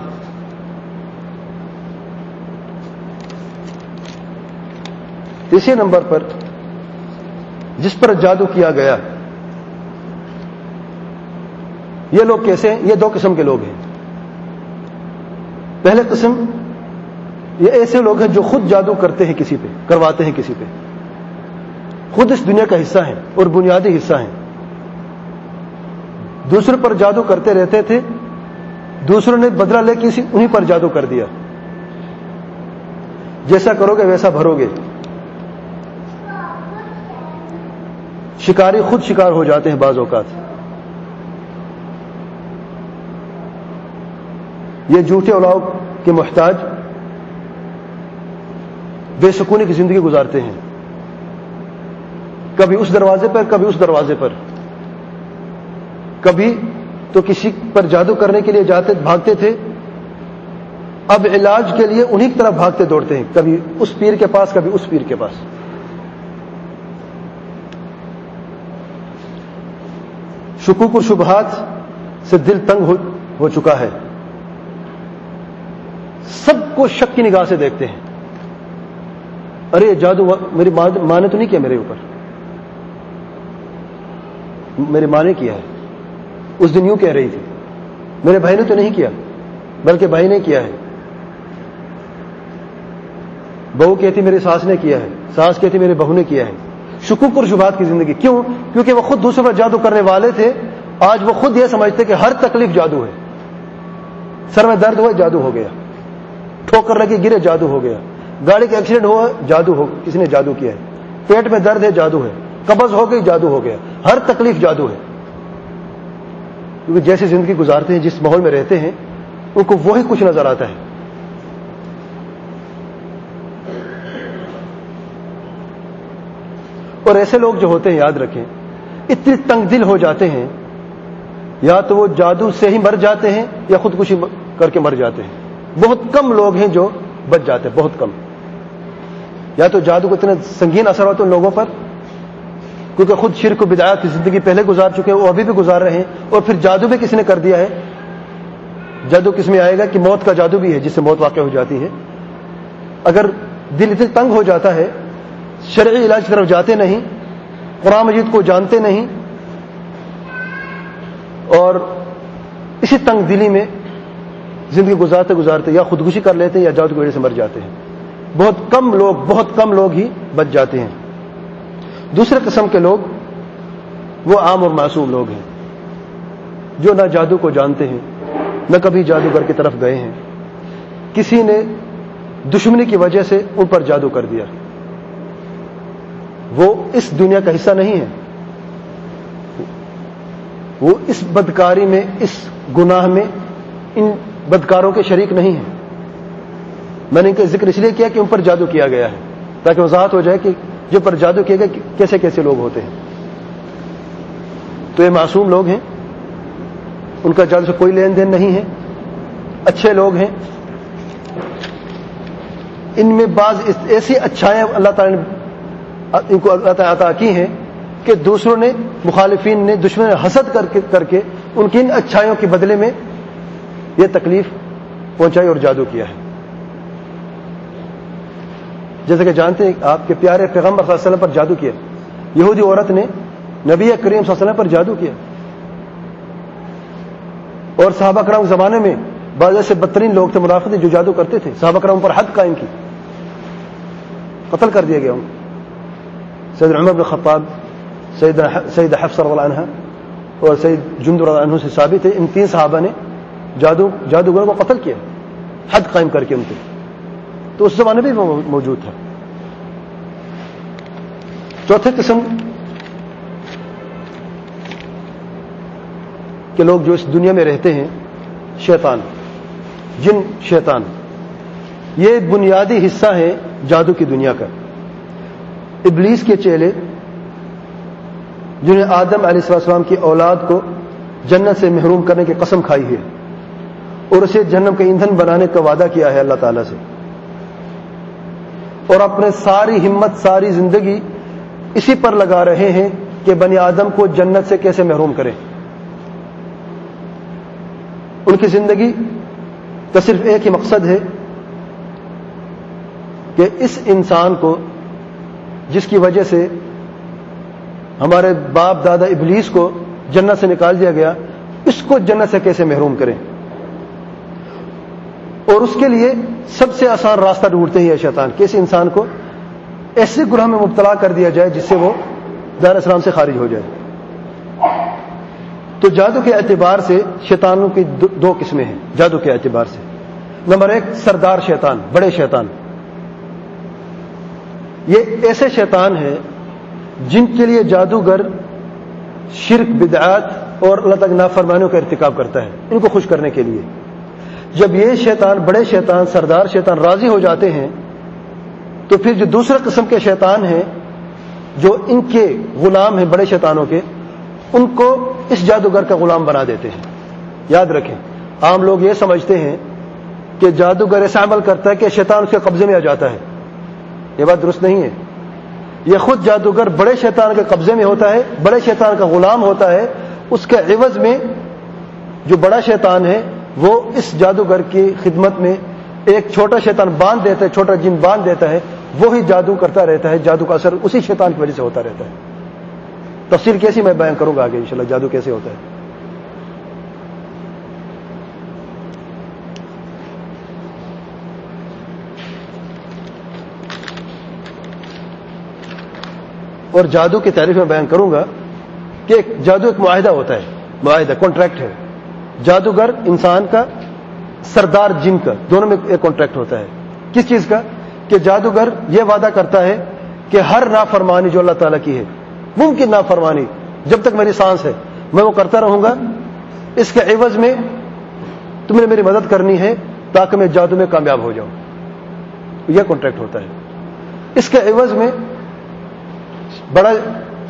تیسرے نمبر پر جس پر جادو کیا گیا، یہ لوگ کیسے ہیں؟ یہ دو قسم کے لوگ ہیں۔ پہلے قسم، یہ ایسے لوگ ہیں جو خود جادو کرتے ہیں کسی پہ، کرواتے ہیں کسی پہ۔ خود اس دنیا کا حصہ ہیں اور بنیادی حصہ ہیں۔ دوسرے پر جادو کرتے رہتے تھے، دوسروں نے بدلہ لے کے انہیں پر جادو کر دیا۔ جیسا کرو گے ویسا بھرو گے۔ شکاری خود شکار ہو جاتے ہیں بعض اوقات۔ یہ جھوٹے الاؤ کے محتاج بے سکونی کی زندگی گزارتے ہیں۔ کبھی اس دروازے پر، کبھی اس دروازے پر۔ کبھی تو کسی پر جادو کرنے کے لیے جاتے بھاگتے تھے، اب علاج کے لیے انہیں کی طرف بھاگتے دوڑتے ہیں، کبھی اس پیر کے پاس، کبھی اس پیر کے پاس۔ شکوک و شبہات سے دل تنگ ہو ہو چکا ہے۔ سب کو شک کی نگاہ سے دیکھتے ہیں۔ ارے، جادو میری ماں نے تو نہیں کیا میرے اوپر؟ میری ماں نے کیا ہے۔ اس دن یوں کہہ رہی تھی، میرے بھائی نے تو نہیں کیا، بلکہ بھائی نے کیا ہے. بہو کہتی، میری ساس نے کیا ہے، ساس کہتی، میرے بہو نے کیا ہے. شکوک اور شبات کی زندگی، کیوں؟ کیونکہ وہ خود دوسروں پر جادو کرنے والے تھے، آج وہ خود یہ سمجھتے کہ ہر تکلیف جادو ہے۔ سر میں درد ہوا، جادو ہو گیا۔ ٹھوکر لگی، گرے، جادو ہو گیا۔ گاڑی کا ایکسیڈنٹ ہوا، جادو ہو کسی نے جادو کیا ہے؟ پیٹ میں درد ہے، جادو ہے۔ قبض ہو گئی، جادو ہو گیا۔ ہر تکلیف جادو ہے۔ کیونکہ جیسے زندگی گزارتے ہیں، جس ماحول میں رہتے ہیں، ان کو وہی کچھ نظر آتا ہے۔ اور ایسے لوگ جو ہوتے ہیں، یاد رکھیں، اتنی تنگ دل ہو جاتے ہیں، یا تو وہ جادو سے ہی مر جاتے ہیں، یا خودکشی کر کے مر جاتے ہیں۔ بہت کم لوگ ہیں جو بچ جاتے ہیں، بہت کم۔ یا تو جادو کو اتنے سنگین اثر ہوتا ہے ان لوگوں پر کیونکہ خود شرک و بدایات کی زندگی پہلے گزار چکے ہیں، وہ ابھی بھی گزار رہے ہیں اور پھر جادو بھی کسی نے کر دیا ہے۔ جادو کس میں آئے گا کہ موت کا جادو بھی ہے، جس سے موت واقع ہو جاتی ہے۔ اگر دل اتنے تنگ ہو جاتا ہے، شرعی علاج کی طرف جاتے نہیں، قرآن مجید کو جانتے نہیں، اور اسی تنگ دلی میں زندگی گزارتے گزارتے یا خودکشی کر لیتے ہیں یا جادو کی وجہ سے مر جاتے ہیں۔ بہت کم لوگ، بہت کم لوگ ہی بچ جاتے ہیں۔ دوسرے قسم کے لوگ وہ عام اور معصوم لوگ ہیں جو نہ جادو کو جانتے ہیں، نہ کبھی جادوگر کی طرف گئے ہیں۔ کسی نے دشمنی کی وجہ سے ان پر جادو کر دیا۔ وہ اس دنیا کا حصہ نہیں ہے وہ اس بدکاری میں، اس گناہ میں ان بدکاروں کے شریک نہیں ہیں۔ میں نے ان کا ذکر اس لیے کیا کہ ان پر جادو کیا گیا ہے تاکہ وضاحت ہو جائے کہ جو پر جادو کیے گئے، کیسے کیسے لوگ ہوتے ہیں؟ تو یہ معصوم لوگ ہیں۔ ان کا جادو سے کوئی لین دین نہیں ہے۔ اچھے لوگ ہیں۔ ان میں بعض ایسی اچھائیں اللہ تعالی نے ان کو اللہ تعالیٰ عطا کی ہیں کہ دوسروں نے، مخالفین نے دشمن حسد کر کے کر کے ان کی ان اچھائیوں کے بدلے میں یہ تکلیف پہنچائی اور جادو کیا ہے۔ جیسے کہ جانتے ہیں آپ کے پیارے پیغمبر صلی اللہ علیہ وسلم پر جادو کیا یہودی عورت نے نبی کریم صلی اللہ علیہ وسلم پر جادو کیا اور صحابہ کرام زمانے میں بعض ایسے بدترین لوگ تھے منافع جو جادو کرتے تھے۔ صحابہ کرام پر حد قائم کی۔ قتل کر دیا گیا ان کو۔ سید عمر بن خطاب، سید سید حفص رضی اللہ عنہ اور سید جند رضی اللہ عنہ سے ثابت ہے، ان تین صحابہ نے جادو، جادوگروں کو قتل کیا حد قائم کر کے ان کے تو اس زمانے میں بھی موجود تھا چوتھے قسم کے لوگ جو اس دنیا میں رہتے ہیں، شیطان، جن شیطان۔ یہ بنیادی حصہ ہے جادو کی دنیا کا۔ ابلیس کے چیلے، جنہیں آدم علیہ السلام کی اولاد کو جنت سے محروم کرنے کی قسم کھائی ہے، اور اسے جنم کا ایندھن بنانے کا وعدہ کیا ہے اللہ تعالی سے۔ اور اپنے ساری ہمت، ساری زندگی اسی پر لگا رہے ہیں کہ بنی آدم کو جنت سے کیسے محروم کریں۔ ان کی زندگی کا صرف ایک ہی مقصد ہے کہ اس انسان کو جس کی وجہ سے ہمارے باپ دادا ابلیس کو جنت سے نکال دیا گیا، اس کو جنت سے کیسے محروم کریں۔ اور اس کے لیے سب سے آسان راستہ ڈھونڈتے ہیں شیطان کہ اس انسان کو ایسے گرہ میں مبتلا کر دیا جائے جس سے وہ دار اسلام سے خارج ہو جائے۔ تو جادو کے اعتبار سے شیطانوں کی دو قسمیں ہیں، جادو کے اعتبار سے۔ نمبر ایک، سردار شیطان، بڑے شیطان۔ یہ ایسے شیطان ہیں جن کے لیے جادوگر شرک، بدعات اور اللہ تک نافرمانیوں کا ارتکاب کرتا ہے، ان کو خوش کرنے کے لیے۔ جب یہ شیطان، بڑے شیطان، سردار شیطان راضی ہو جاتے ہیں، تو پھر جو دوسرے قسم کے شیطان ہیں، جو ان کے غلام ہیں بڑے شیطانوں کے، ان کو اس جادوگر کا غلام بنا دیتے ہیں۔ یاد رکھیں، عام لوگ یہ سمجھتے ہیں کہ جادوگر ایسا عمل کرتا ہے کہ شیطان اس کے قبضے میں آ جاتا ہے۔ یہ بات درست نہیں ہے۔ یہ خود جادوگر بڑے شیطان کے قبضے میں ہوتا ہے، بڑے شیطان کا غلام ہوتا ہے، اس کے عوض میں جو بڑا شیطان ہے وہ اس جادوگر کی خدمت میں ایک چھوٹا شیطان باندھ دیتا ہے، چھوٹا جن باندھ دیتا ہے، وہی جادو کرتا رہتا ہے، جادو کا اثر اسی شیطان کی وجہ سے ہوتا رہتا ہے۔ تفصیل کیسی میں بیان کروں گا آگے انشاءاللہ، جادو کیسے ہوتا ہے؟ اور جادو کی تعریف میں بیان کروں گا کہ جادو ایک معاہدہ ہوتا ہے، معاہدہ کانٹریکٹ ہے۔ جادوگر انسان کا سردار جن کا، دونوں میں ایک کانٹریکٹ ہوتا ہے۔ کس چیز کا؟ کہ جادوگر یہ وعدہ کرتا ہے کہ ہر نافرمانی جو اللہ تعالیٰ کی ہے، ممکن نافرمانی، جب تک میری سانس ہے، میں وہ کرتا رہوں گا۔ اس کے عوض میں تم نے میری مدد کرنی ہے تاکہ میں جادو میں کامیاب ہو جاؤں۔ یہ کانٹریکٹ ہوتا ہے۔ اس کے عوض میں بڑا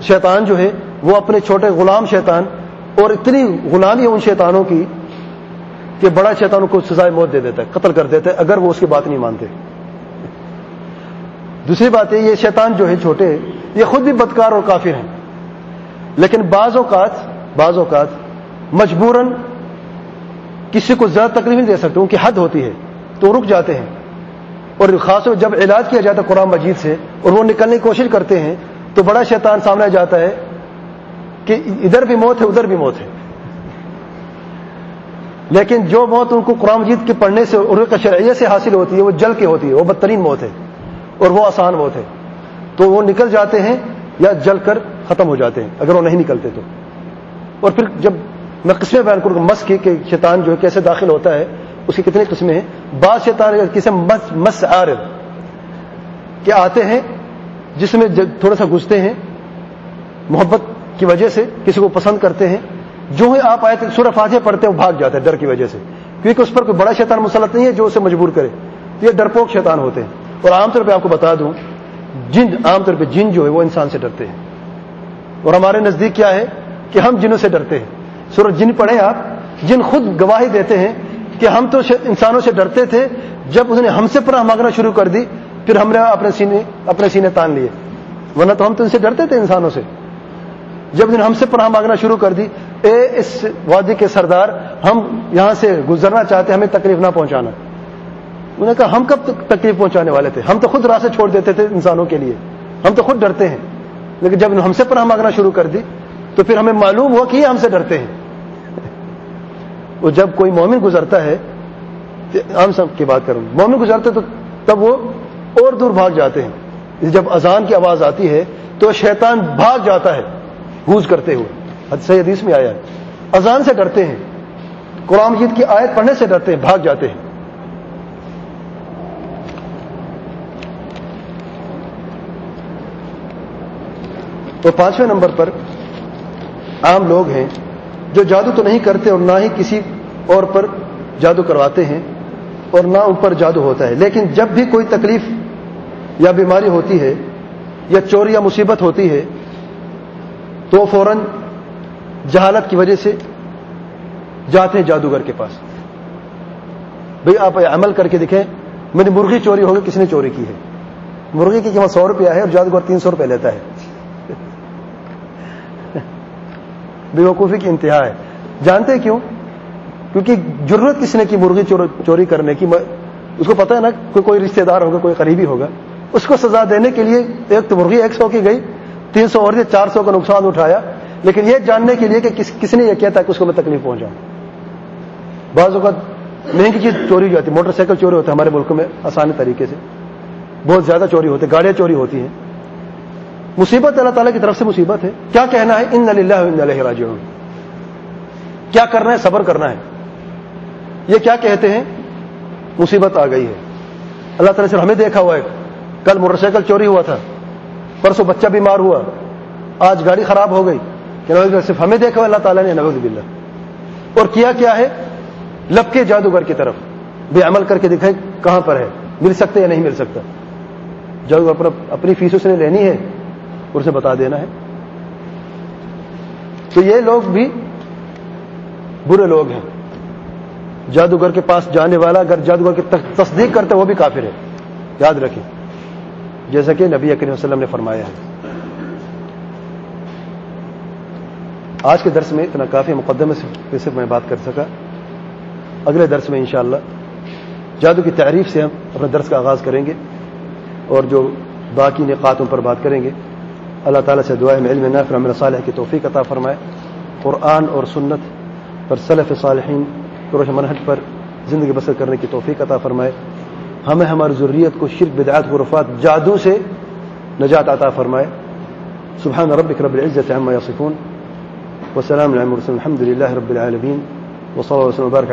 شیطان جو ہے، وہ اپنے چھوٹے غلام شیطان اور اتنی غلامی ہے ان شیطانوں کی کہ بڑا شیطانوں کو سزائے موت دے دیتا ہے، قتل کر دیتا ہے، اگر وہ اس کی بات نہیں مانتے۔ دوسری بات ہے یہ شیطان جو ہے چھوٹے، یہ خود بھی بدکار اور کافر ہیں۔ لیکن بعض اوقات بعض اوقات مجبوراً کسی کو زیادہ تکلیف نہیں دے سکتے، ان کی حد ہوتی ہے، تو رک جاتے ہیں۔ اور خاص طور جب علاج کیا جاتا ہے قرآن مجید سے، اور وہ نکلنے کی کوشش کرتے ہیں، تو بڑا شیطان سامنے جاتا ہے کہ ادھر بھی موت ہے، ادھر بھی موت ہے۔ لیکن جو موت ان کو قرآن مجید کے پڑھنے سے، اور شرعیہ سے حاصل ہوتی ہے، وہ جل کے ہوتی ہے، وہ بدترین موت ہے، اور وہ آسان موت ہے۔ تو وہ نکل جاتے ہیں یا جل کر ختم ہو جاتے ہیں، اگر وہ نہیں نکلتے تو۔ اور پھر جب میں قسمیں بیان کروں مس کی کہ شیطان جو ہے کیسے داخل ہوتا ہے، اس کی کتنی قسمیں ہیں۔ بعض شیطان کسی مس مس عارض، کہ آتے ہیں، جس میں تھوڑا سا گھستے ہیں، محبت کی وجہ سے کسی کو پسند کرتے ہیں، جو ہی آپ آئے تھے سورہ فاتحہ پڑھتے ہیں، وہ بھاگ جاتا ہے ڈر کی وجہ سے۔ کیونکہ اس پر کوئی بڑا شیطان مسلط نہیں ہے، جو اسے مجبور کرے۔ یہ ڈرپوک شیطان ہوتے ہیں۔ اور عام طور پہ آپ کو بتا دوں، جن، عام طور پہ جن جو ہے وہ انسان سے ڈرتے ہیں۔ اور ہمارے نزدیک کیا ہے کہ ہم جنوں سے ڈرتے ہیں۔ سورج جن پڑھیں آپ، جن خود گواہی دیتے ہیں کہ ہم تو انسانوں سے ڈرتے تھے، جب اس نے ہم سے پناہ مانگنا شروع کر دی، پھر ہم نے اپنے سینے اپنے سینے تان لیے۔ ورنہ تو ہم تو ان سے ڈرتے تھے انسانوں سے۔ جب ہم سے پناہ مانگنا شروع کر دی، اے اس وادی کے سردار، ہم یہاں سے گزرنا چاہتے ہمیں تکلیف نہ پہنچانا۔ انہوں نے کہا، ہم کب تکلیف پہنچانے والے تھے؟ ہم تو خود راستے چھوڑ دیتے تھے انسانوں کے لیے۔ ہم تو خود ڈرتے ہیں۔ لیکن جب ہم سے پناہ مانگنا شروع کر دی، تو پھر ہمیں معلوم ہوا کہ ہم سے ڈرتے ہیں۔ وہ جب کوئی مومن گزرتا ہے، ہم سب کی بات کروں۔ مومن گزرتے تو تب وہ اور دور بھاگ جاتے ہیں۔ جب اذان کی آواز آتی ہے، تو شیطان بھاگ جاتا ہے۔ گوز کرتے ہوئے۔ حد سے حدیث میں آیا ہے۔ اذان سے ڈرتے ہیں۔ قرآن مجید کی آیت پڑھنے سے ڈرتے ہیں، بھاگ جاتے ہیں۔ تو پانچویں نمبر پر عام لوگ ہیں جو جادو تو نہیں کرتے اور نہ ہی کسی اور پر جادو کرواتے ہیں اور نہ ان پر جادو ہوتا ہے۔ لیکن جب بھی کوئی تکلیف یا بیماری ہوتی ہے یا چوری یا مصیبت ہوتی ہے تو فوراً جہالت کی وجہ سے جاتے ہیں جادوگر کے پاس۔ بھئی آپ عمل کر کے دکھیں میری مرغی چوری ہوگی، کس نے چوری کی ہے؟ مرغی کی قیمت سو روپیہ ہے اور جادوگر تین سو روپے لیتا ہے۔ بے وقوفی کی انتہا ہے۔ جانتے کیوں؟ کیونکہ ضرورت کس نے کی مرغی چوری کرنے کی؟ اس کو پتا ہے نا کہ کوئی رشتہ دار ہوگا، کوئی قریبی ہوگا۔ اس کو سزا دینے کے لیے ایک تو مرغی ایک سو کی گئی تین سو اور چار سو کا نقصان اٹھایا۔ لیکن یہ جاننے کے لیے کہ کس کس نے یہ کیا تھا کہ اس کو میں تکلیف پہنچاؤں۔ بعض اوقات مہنگی چیز چوری ہو جاتی، موٹر سائیکل چوری ہوتا ہے ہمارے ملک میں آسانی طریقے سے۔ بہت زیادہ چوری ہوتی ہے گاڑیاں چوری ہوتی ہیں۔ مصیبت اللہ تعالیٰ کی طرف سے مصیبت ہے۔ کیا کہنا ہے؟ ان اللہ راج کیا کرنا ہے؟ صبر کرنا ہے۔ یہ کیا کہتے ہیں؟ مصیبت آ گئی ہے۔ اللہ تعالیٰ سے ہمیں دیکھا ہوا ہے۔ کل موٹر سائیکل چوری ہوا تھا۔ پرسوں بچہ بیمار ہوا، آج گاڑی خراب ہو گئی۔ کہ صرف ہمیں دیکھا اللہ تعالیٰ نے نوز بلّہ اور کیا کیا ہے؟ لب کے جادوگر کی طرف۔ بے عمل کر کے دکھائے کہاں پر ہے۔ مل سکتے یا نہیں مل سکتا؟ جادوگر اپنی فیس اس نے لینی ہے، اور اسے بتا دینا ہے۔ تو یہ لوگ بھی برے لوگ ہیں۔ جادوگر کے پاس جانے والا، اگر جادوگر کی تصدیق کرتے، وہ بھی کافر ہے یاد رکھیں۔ جیسا کہ نبی اکریم وسلم نے فرمایا ہے۔ آج کے درس میں اتنا کافی مقدمے سے صرف میں بات کر سکا۔ اگلے درس میں انشاءاللہ جادو کی تعریف سے ہم اپنے درس کا آغاز کریں گے اور جو باقی نقاتوں پر بات کریں گے۔ اللہ تعالیٰ سے دعائیں میں علم نافر عمل صالح کی توفیق عطا فرمائے۔ قرآن اور سنت پر صلف صالحین روش منہج پر زندگی بسر کرنے کی توفیق عطا فرمائے۔ ہمیں ہماری ضروریت کو شرک بدعات غرفات جادو سے نجات عطا فرمائے سبحان ربك رب العزة عما يصفون وسلام على المرسلين الحمد لله رب العالمين وصلى الله وسلم وبارك